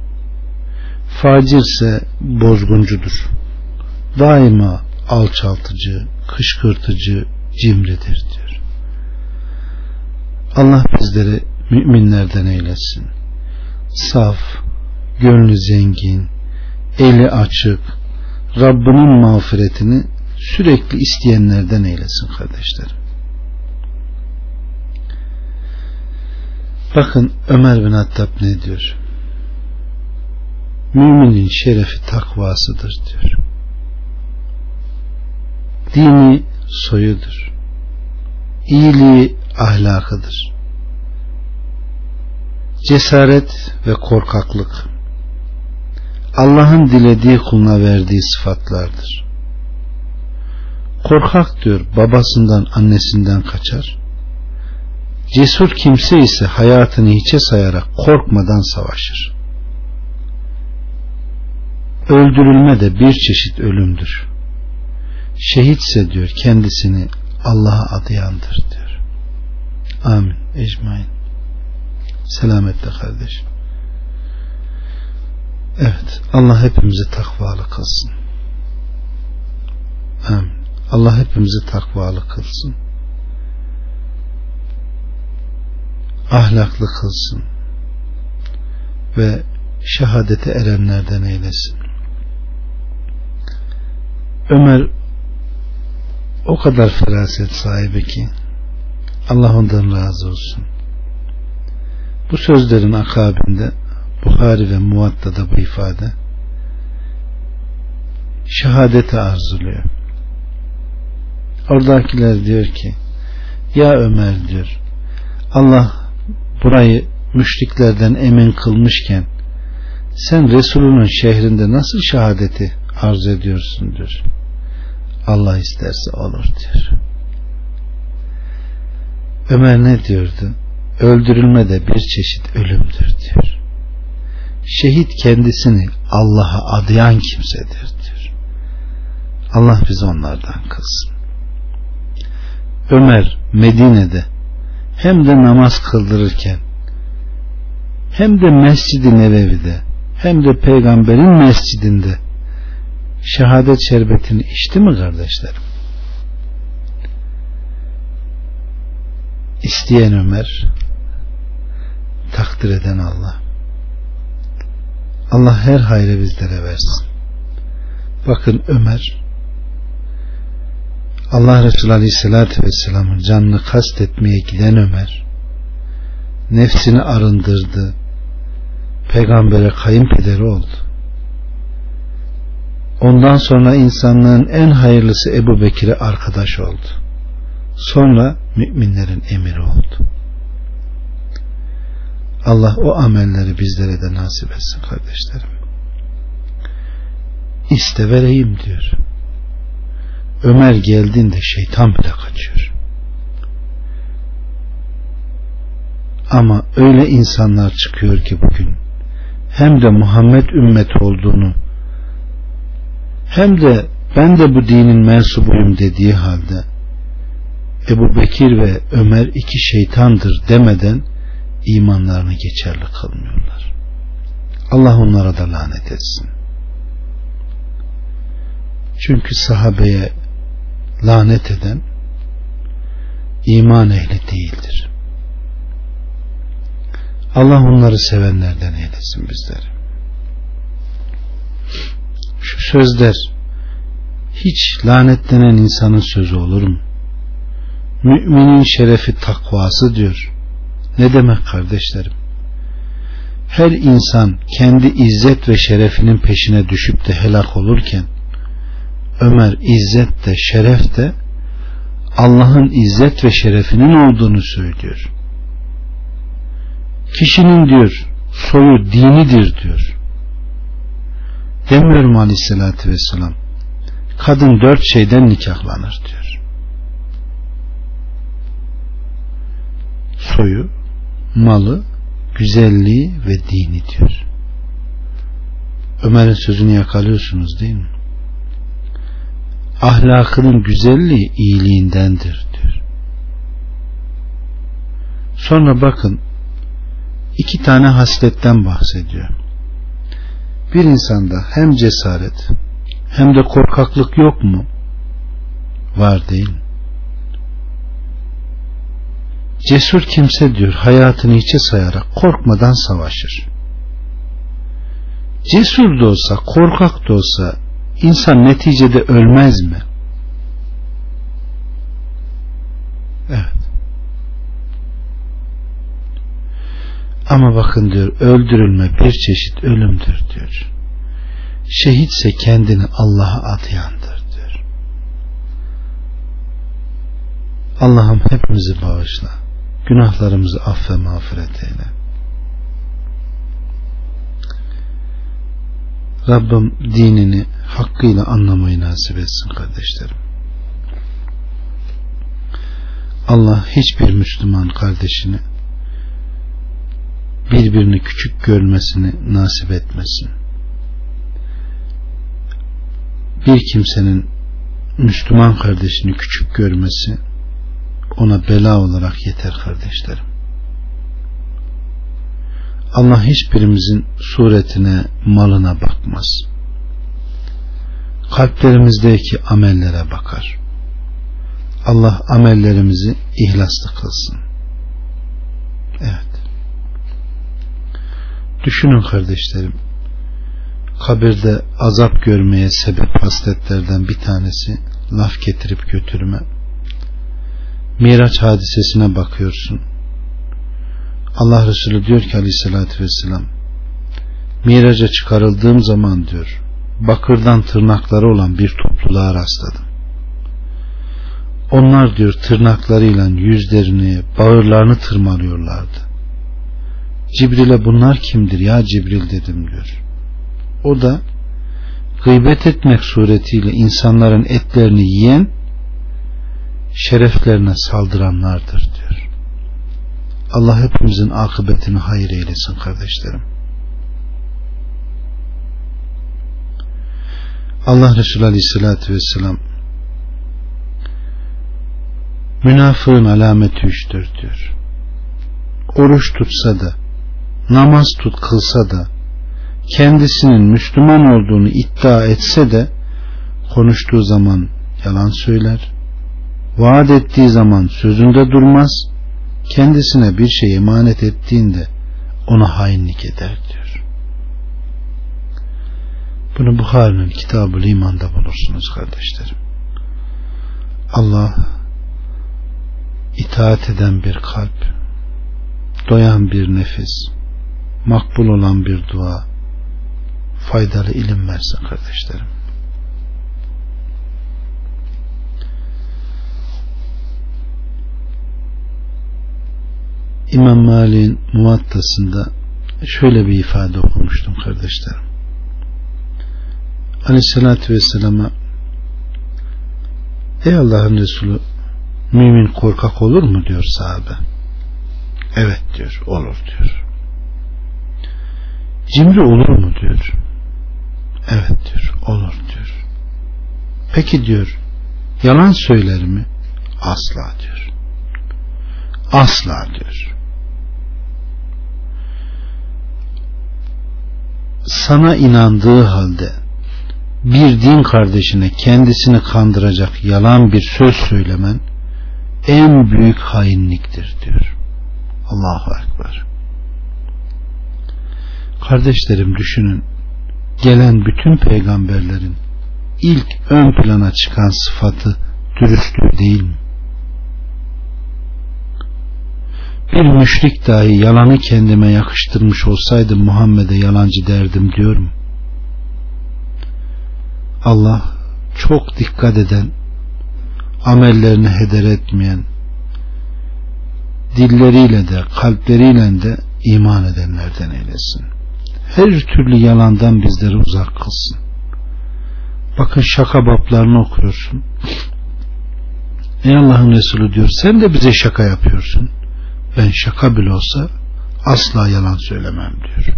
Facirse bozguncudur. Daima alçaltıcı, kışkırtıcı, cimridir diyor. Allah bizleri müminlerden eylesin. Saf, gönlü zengin, eli açık, Rabbinin mağfiretini sürekli isteyenlerden eylesin kardeşlerim. Bakın Ömer bin Hattab ne diyor? Müminin şerefi takvasıdır diyor. Dini soyudur. İyiliği ahlakıdır. Cesaret ve korkaklık Allah'ın dilediği kuluna verdiği sıfatlardır. Korkak diyor babasından annesinden kaçar. Cesur kimse ise hayatını hiçe sayarak korkmadan savaşır. Öldürülme de bir çeşit ölümdür. Şehitse diyor kendisini Allah'a adayandır diyor. Amin. Ecmain. Selametle kardeşim. Evet. Allah hepimizi takvalı kılsın. Amin. Allah hepimizi takvalı kılsın. Ahlaklı kılsın. Ve şehadete erenlerden eylesin. Ömer o kadar feraset sahibi ki Allah ondan razı olsun. Bu sözlerin akabinde Bukhari ve Muvatta'da bu ifade şehadeti arzuluyor. Oradakiler diyor ki ya Ömer diyor Allah burayı müşriklerden emin kılmışken sen Resulünün şehrinde nasıl şehadeti arz ediyorsun diyor. Allah isterse olur diyor. Ömer ne diyordu? Öldürülme de bir çeşit ölümdür diyor. Şehit kendisini Allah'a adayan kimsedir diyor. Allah bizi onlardan kılsın. Ömer Medine'de hem de namaz kıldırırken hem de Mescid-i Nebevi'de hem de peygamberin mescidinde şehadet şerbetini içti mi kardeşlerim? İsteyen Ömer takdir eden Allah. Allah her hayrı bizlere versin. Bakın Ömer Allah Resulü Aleyhisselatü Vesselam'ın canını kastetmeye giden Ömer nefsini arındırdı peygambere kayınpederi oldu. Ondan sonra insanlığın en hayırlısı Ebu Bekir'e arkadaş oldu. Sonra müminlerin emiri oldu. Allah o amelleri bizlere de nasip etsin kardeşlerim. İste vereyim diyor Ömer geldiğinde şeytan bile kaçıyor. Ama öyle insanlar çıkıyor ki bugün hem de Muhammed ümmet olduğunu hem de ben de bu dinin mensubuyum dediği halde Ebu Bekir ve Ömer iki şeytandır demeden imanlarını geçerli kılmıyorlar. Allah onlara da lanet etsin. Çünkü sahabeye lanet eden iman ehli değildir. Allah onları sevenlerden eylesin bizleri. Şu sözler hiç lanetlenen insanın sözü olur mu? Müminin şerefi takvası diyor. Ne demek kardeşlerim? Her insan kendi izzet ve şerefinin peşine düşüp de helak olurken Ömer izzet de şeref de Allah'ın izzet ve şerefinin olduğunu söylüyor. Kişinin diyor soyu dinidir diyor. Demiyor mu aleyhissalatü vesselam? Kadın dört şeyden nikahlanır diyor. soyu, malı, güzelliği ve dini diyor. Ömer'in sözünü yakalıyorsunuz değil mi? Ahlakının güzelliği iyiliğindendir diyor. Sonra bakın iki tane hasletten bahsediyor. Bir insanda hem cesaret hem de korkaklık yok mu? Var değil? Cesur kimse diyor hayatını hiçe sayarak korkmadan savaşır. Cesur da olsa korkak da olsa insan neticede ölmez mi? Evet. Ama bakın diyor öldürülme bir çeşit ölümdür diyor. Şehitse kendini Allah'a adayandır diyor. Allah'ım hepimizi bağışla. Günahlarımızı affe mağfiret eyle. Rabbim dinini hakkıyla anlamayı nasip etsin kardeşlerim. Allah hiçbir Müslüman kardeşini birbirini küçük görmesini nasip etmesin. Bir kimsenin Müslüman kardeşini küçük görmesi ona bela olarak yeter kardeşlerim. Allah hiçbirimizin suretine, malına bakmaz. Kalplerimizdeki amellere bakar. Allah amellerimizi ihlaslı kılsın. Evet. Düşünün kardeşlerim. Kabirde azap görmeye sebep hasletlerden bir tanesi laf getirip götürme. Miraç hadisesine bakıyorsun. Allah Resulü diyor ki aleyhissalatü vesselam Miraca çıkarıldığım zaman diyor bakırdan tırnakları olan bir topluluğa rastladım. Onlar diyor tırnaklarıyla yüzlerini, bağırlarını tırmalıyorlardı. Cibril'e bunlar kimdir ya Cibril dedim diyor. O da gıybet etmek suretiyle insanların etlerini yiyen şereflerine saldıranlardır diyor. Allah hepimizin akıbetini hayır eylesin kardeşlerim. Allah Resulü Aleyhisselatü Vesselam münafığın alameti üçtür diyor. Oruç tutsa da namaz tut kılsa da kendisinin Müslüman olduğunu iddia etse de konuştuğu zaman yalan söyler vaat ettiği zaman sözünde durmaz kendisine bir şey emanet ettiğinde ona hainlik eder diyor. Bunu Bukhari'nin kitabı imanda bulursunuz kardeşlerim. Allah itaat eden bir kalp, doyan bir nefis, makbul olan bir dua, faydalı ilim versin kardeşlerim. İmam Malik'in muvattasında şöyle bir ifade okumuştum kardeşlerim. Aleyhissalatü Vesselam'a Ey Allah'ın Resulü mümin korkak olur mu diyor sahabe. Evet diyor olur diyor. Cimri olur mu diyor. Evet diyor olur diyor. Peki diyor yalan söyler mi? Asla diyor. Asla diyor. Sana inandığı halde bir din kardeşine kendisini kandıracak yalan bir söz söylemen en büyük hainliktir diyor. Allahu Ekber. Kardeşlerim düşünün gelen bütün peygamberlerin ilk ön plana çıkan sıfatı dürüstlüğü değil mi? Bir müşrik dahi yalanı kendime yakıştırmış olsaydım Muhammed'e yalancı derdim diyorum. Allah çok dikkat eden, amellerini heder etmeyen, dilleriyle de kalpleriyle de iman edenlerden eylesin. Her türlü yalandan bizleri uzak kılsın. Bakın şaka bablarını okuyorsun. Ey Allah'ın Resulü diyor sen de bize şaka yapıyorsun. Ben şaka bile olsa asla yalan söylemem diyor.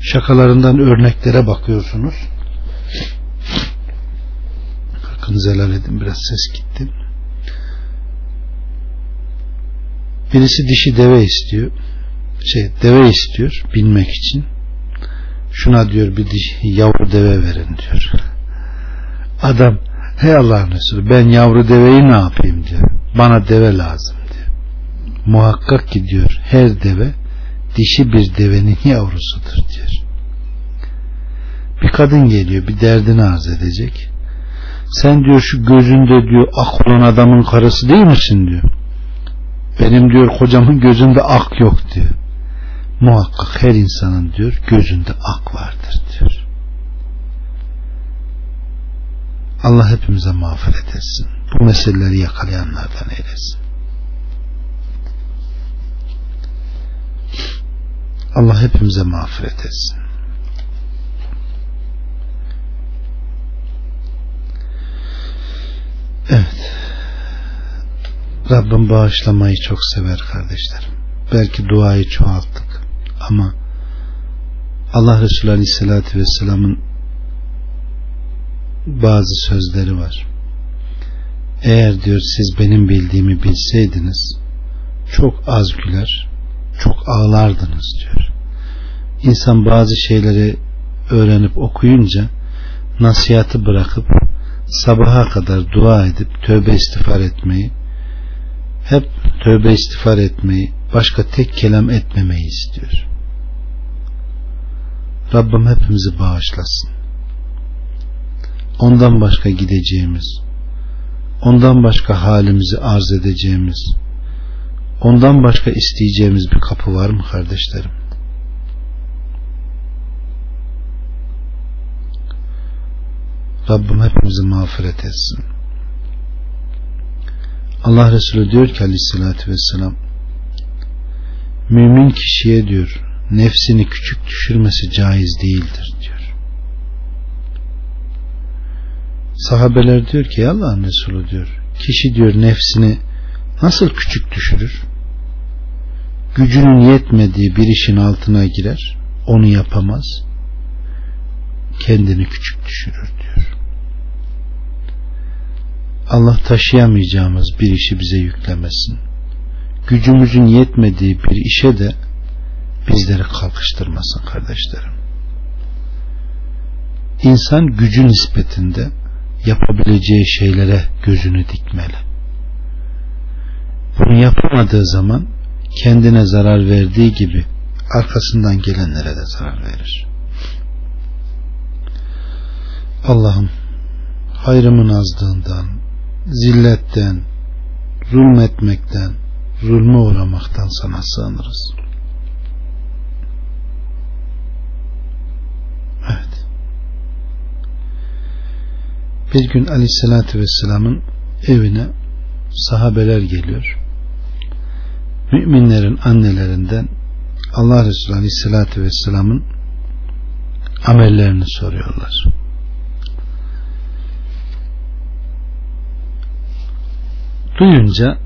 Şakalarından örneklere bakıyorsunuz. Hakkınızı helal edin biraz ses gitti. Birisi dişi deve istiyor. Şey deve istiyor binmek için. Şuna diyor bir dişi, yavru deve verin diyor. Adam hey Allah'ın Resulü ben yavru deveyi ne yapayım diyor. Bana deve lazım. Muhakkak ki diyor her deve dişi bir devenin yavrusudur diyor. Bir kadın geliyor bir derdini arz edecek. Sen diyor şu gözünde diyor ak olan adamın karısı değil misin diyor. Benim diyor kocamın gözünde ak yok diyor. Muhakkak her insanın diyor gözünde ak vardır diyor. Allah hepimize mağfiret etsin. Bu meseleleri yakalayanlardan eylesin. Allah hepimize mağfiret etsin. Evet. Rabbim bağışlamayı çok sever kardeşlerim. Belki duayı çoğalttık ama Allah Resulü Aleyhisselatü Vesselam'ın bazı sözleri var. Eğer diyor siz benim bildiğimi bilseydiniz çok az güler, çok ağlardınız diyor. İnsan bazı şeyleri öğrenip okuyunca nasihatı bırakıp sabaha kadar dua edip tövbe istiğfar etmeyi hep tövbe istiğfar etmeyi başka tek kelam etmemeyi istiyor. Rabbim hepimizi bağışlasın. Ondan başka gideceğimiz, ondan başka halimizi arz edeceğimiz, ondan başka isteyeceğimiz bir kapı var mı kardeşlerim? Rabbim hepimizi mağfiret etsin. Allah Resulü diyor ki aleyhissalatü vesselam mümin kişiye diyor nefsini küçük düşürmesi caiz değildir diyor. Sahabeler diyor ki Allah'ın Resulü diyor kişi diyor nefsini nasıl küçük düşürür? Gücünün yetmediği bir işin altına girer onu yapamaz kendini küçük düşürür diyor. Allah taşıyamayacağımız bir işi bize yüklemesin. Gücümüzün yetmediği bir işe de bizleri kalkıştırmasın kardeşlerim. İnsan gücü nispetinde yapabileceği şeylere gözünü dikmeli. Bunu yapamadığı zaman kendine zarar verdiği gibi arkasından gelenlere de zarar verir. Allah'ım hayrımın azdığından, zilletten, zulmetmekten, zulme uğramaktan sana sığınırız. Evet. Bir gün Aleyhisselatü Vesselam'ın evine sahabeler geliyor. Müminlerin annelerinden Allah Resulü Aleyhisselatü Vesselam'ın amellerini soruyorlar. duyunca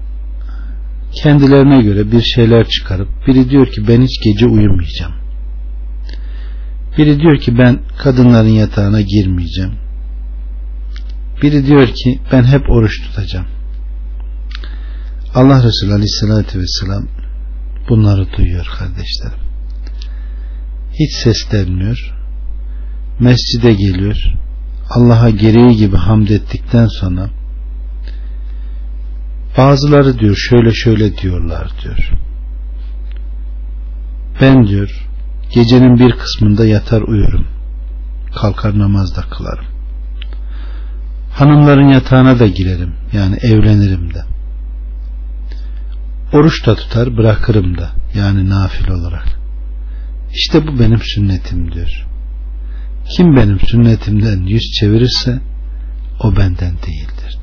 kendilerine göre bir şeyler çıkarıp biri diyor ki ben hiç gece uyumayacağım. Biri diyor ki ben kadınların yatağına girmeyeceğim. Biri diyor ki ben hep oruç tutacağım. Allah Resulü Aleyhisselatü Vesselam bunları duyuyor kardeşlerim. Hiç seslenmiyor. Mescide geliyor. Allah'a gereği gibi hamd ettikten sonra Bazıları diyor şöyle şöyle diyorlar diyor. Ben diyor gecenin bir kısmında yatar uyurum. Kalkar namazda kılarım. Hanımların yatağına da girerim. Yani evlenirim de. Oruç da tutar bırakırım da. Yani nafil olarak. İşte bu benim sünnetim diyor. Kim benim sünnetimden yüz çevirirse o benden değildir.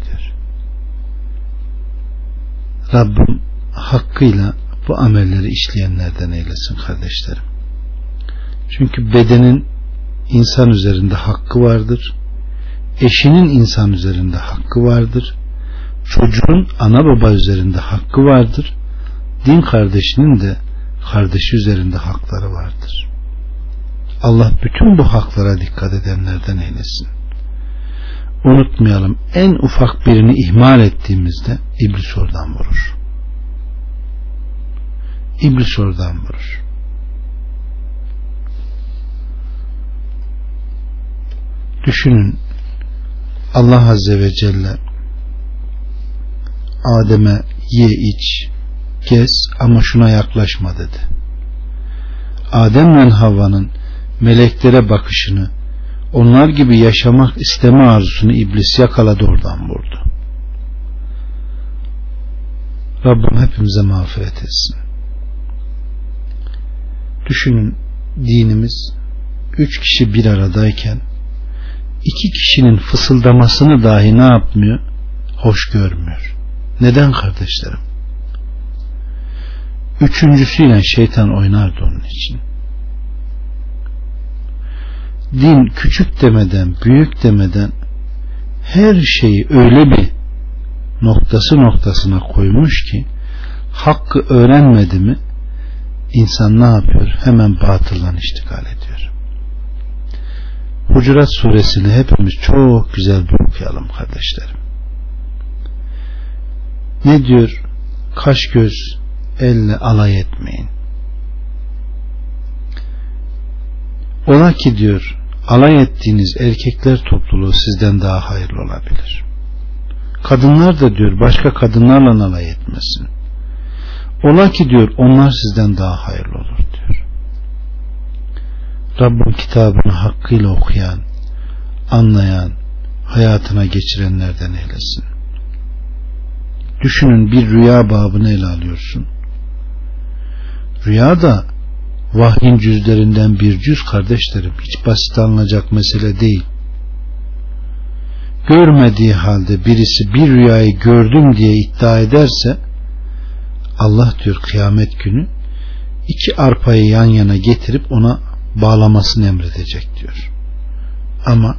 Rabbim hakkıyla bu amelleri işleyenlerden eylesin kardeşlerim. Çünkü bedenin insan üzerinde hakkı vardır. Eşinin insan üzerinde hakkı vardır. Çocuğun ana baba üzerinde hakkı vardır. din kardeşinin de kardeşi üzerinde hakları vardır. Allah bütün bu haklara dikkat edenlerden eylesin. Unutmayalım en ufak birini ihmal ettiğimizde iblis oradan vurur. İblis oradan vurur. Düşünün Allah Azze ve Celle Adem'e ye iç gez ama şuna yaklaşma dedi. Adem'le Havva'nın meleklere bakışını onlar gibi yaşamak isteme arzusunu iblis yakaladı oradan vurdu. Rabbim hepimize mağfiret etsin. Düşünün dinimiz üç kişi bir aradayken iki kişinin fısıldamasını dahi ne yapmıyor? Hoş görmüyor. Neden kardeşlerim? Üçüncüsüyle şeytan oynardı onun için. Din küçük demeden, büyük demeden her şeyi öyle bir noktası noktasına koymuş ki hakkı öğrenmedi mi insan ne yapıyor? Hemen batıldan iştigal ediyor. Hucurat suresini hepimiz çok güzel bir okuyalım kardeşlerim. Ne diyor? Kaş göz elle alay etmeyin. Ola ki diyor alay ettiğiniz erkekler topluluğu sizden daha hayırlı olabilir. Kadınlar da diyor başka kadınlarla alay etmesin. Ola ki diyor onlar sizden daha hayırlı olur diyor. Rabbim kitabını hakkıyla okuyan, anlayan, hayatına geçirenlerden eylesin. Düşünün bir rüya babını ele alıyorsun. Rüya da vahyin cüzlerinden bir cüz kardeşlerim. Hiç basit alınacak mesele değil. Görmediği halde birisi bir rüyayı gördüm diye iddia ederse Allah diyor kıyamet günü iki arpayı yan yana getirip ona bağlamasını emredecek diyor. Ama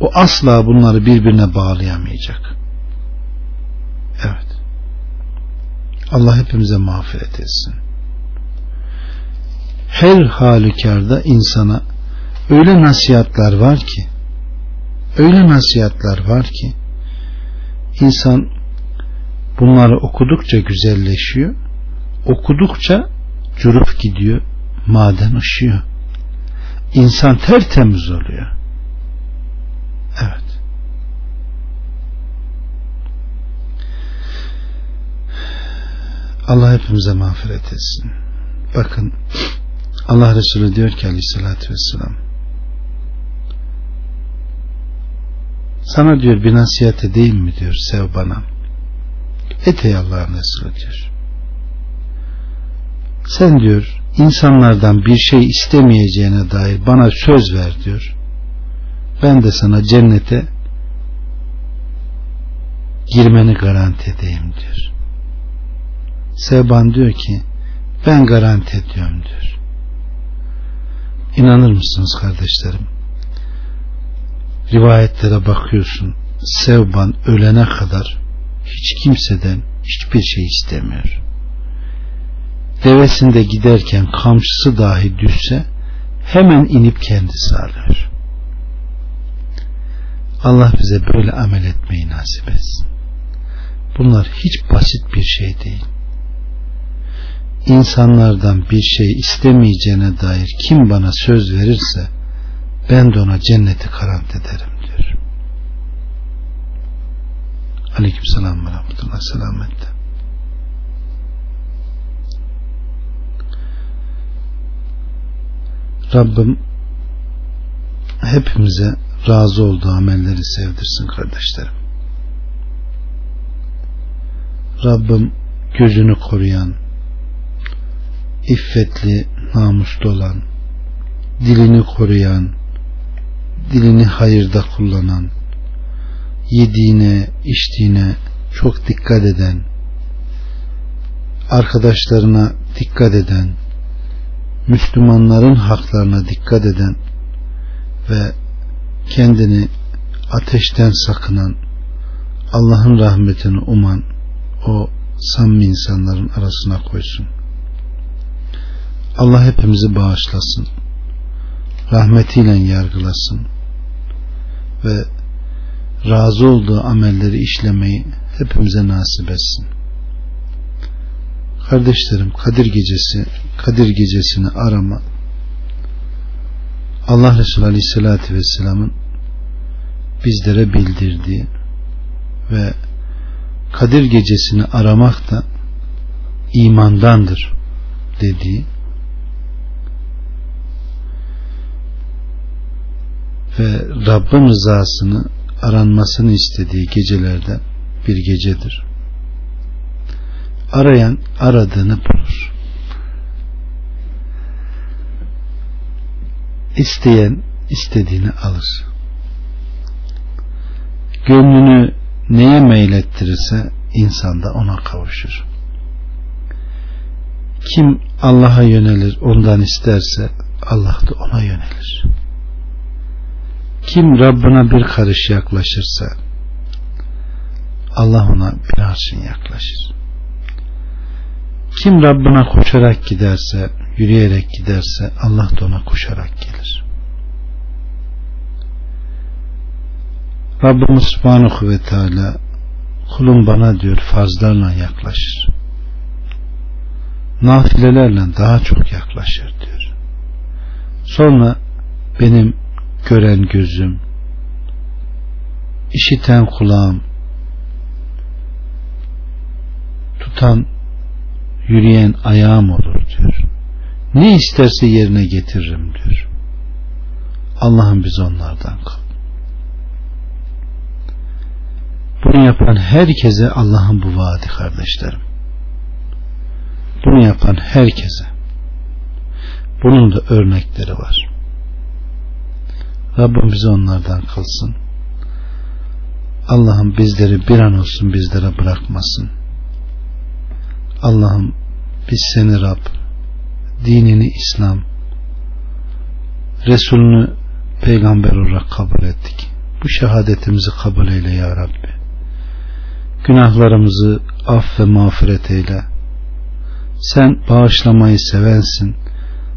o asla bunları birbirine bağlayamayacak. Evet. Allah hepimize mağfiret etsin. Her halükarda insana öyle nasihatler var ki öyle nasihatler var ki insan bunları okudukça güzelleşiyor okudukça curup gidiyor maden ışıyor insan tertemiz oluyor evet Allah hepimize mağfiret etsin. Bakın Allah Resulü diyor ki aleyhissalatü vesselam sana diyor bir nasihat edeyim mi? diyor sev bana. Et ey Allah'ın Resulü diyor. Sen diyor insanlardan bir şey istemeyeceğine dair bana söz ver diyor. Ben de sana cennete girmeni garanti edeyim diyor Sevban diyor ki ben garanti ediyorum diyor. İnanır mısınız kardeşlerim? Rivayetlere bakıyorsun Sevban ölene kadar hiç kimseden hiçbir şey istemiyor. Devesinde giderken kamçısı dahi düşse hemen inip kendisi alıyor. Allah bize böyle amel etmeyi nasip etsin. Bunlar hiç basit bir şey değil insanlardan bir şey istemeyeceğine dair kim bana söz verirse ben de ona cenneti garanti ederim diyor. Aleyküm selam ve rahmetullah selamette. Rabbim hepimize razı olduğu amelleri sevdirsin kardeşlerim. Rabbim gözünü koruyan, iffetli, namuslu olan, dilini koruyan, dilini hayırda kullanan, yediğine, içtiğine çok dikkat eden, arkadaşlarına dikkat eden, Müslümanların haklarına dikkat eden ve kendini ateşten sakınan, Allah'ın rahmetini uman o samimi insanların arasına koysun. Allah hepimizi bağışlasın. Rahmetiyle yargılasın. Ve razı olduğu amelleri işlemeyi hepimize nasip etsin. Kardeşlerim Kadir gecesi, Kadir gecesini arama Allah Resulü Aleyhisselatü Vesselam'ın bizlere bildirdiği ve Kadir gecesini aramak da imandandır dediği ve Rabbin rızasını aranmasını istediği gecelerde bir gecedir. Arayan aradığını bulur. İsteyen istediğini alır. Gönlünü neye meylettirirse insan da ona kavuşur. Kim Allah'a yönelir ondan isterse Allah da ona yönelir. Kim Rabbına bir karış yaklaşırsa Allah ona bir arşın yaklaşır. Kim Rabbına koşarak giderse, yürüyerek giderse Allah da ona koşarak gelir. Rabbimiz Subhanahu ve Teala kulum bana diyor farzlarla yaklaşır. Nafilelerle daha çok yaklaşır diyor. Sonra benim gören gözüm, işiten kulağım, tutan, yürüyen ayağım olur diyor. Ne isterse yerine getiririm diyor. Allah'ım biz onlardan kıl. Bunu yapan herkese Allah'ın bu vaadi kardeşlerim. Bunu yapan herkese. Bunun da örnekleri var. Rabbim bizi onlardan kılsın. Allah'ım bizleri bir an olsun bizlere bırakmasın. Allah'ım biz seni Rab, dinini İslam, Resulünü peygamber olarak kabul ettik. Bu şehadetimizi kabul eyle ya Rabbi. Günahlarımızı af ve mağfiret eyle. Sen bağışlamayı sevensin.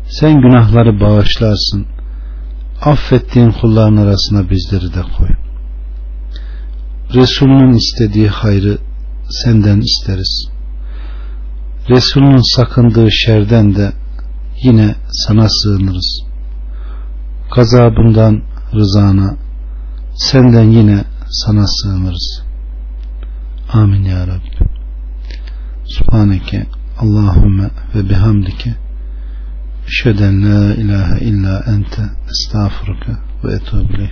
Sen günahları bağışlarsın. Affettiğin kulların arasına bizleri de koy. Resulünün istediği hayrı senden isteriz. Resulünün sakındığı şerden de yine sana sığınırız. Gazabından rızana senden yine sana sığınırız. Amin ya Rabbi. Subhaneke Allahümme ve bihamdike Eşheden la ilahe illa ente estağfuruka ve etubu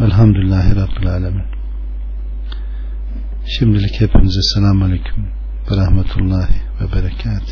Velhamdülillahi Rabbil Alemin. Şimdilik hepinize selamun aleyküm ve rahmetullahi ve berekatuhu.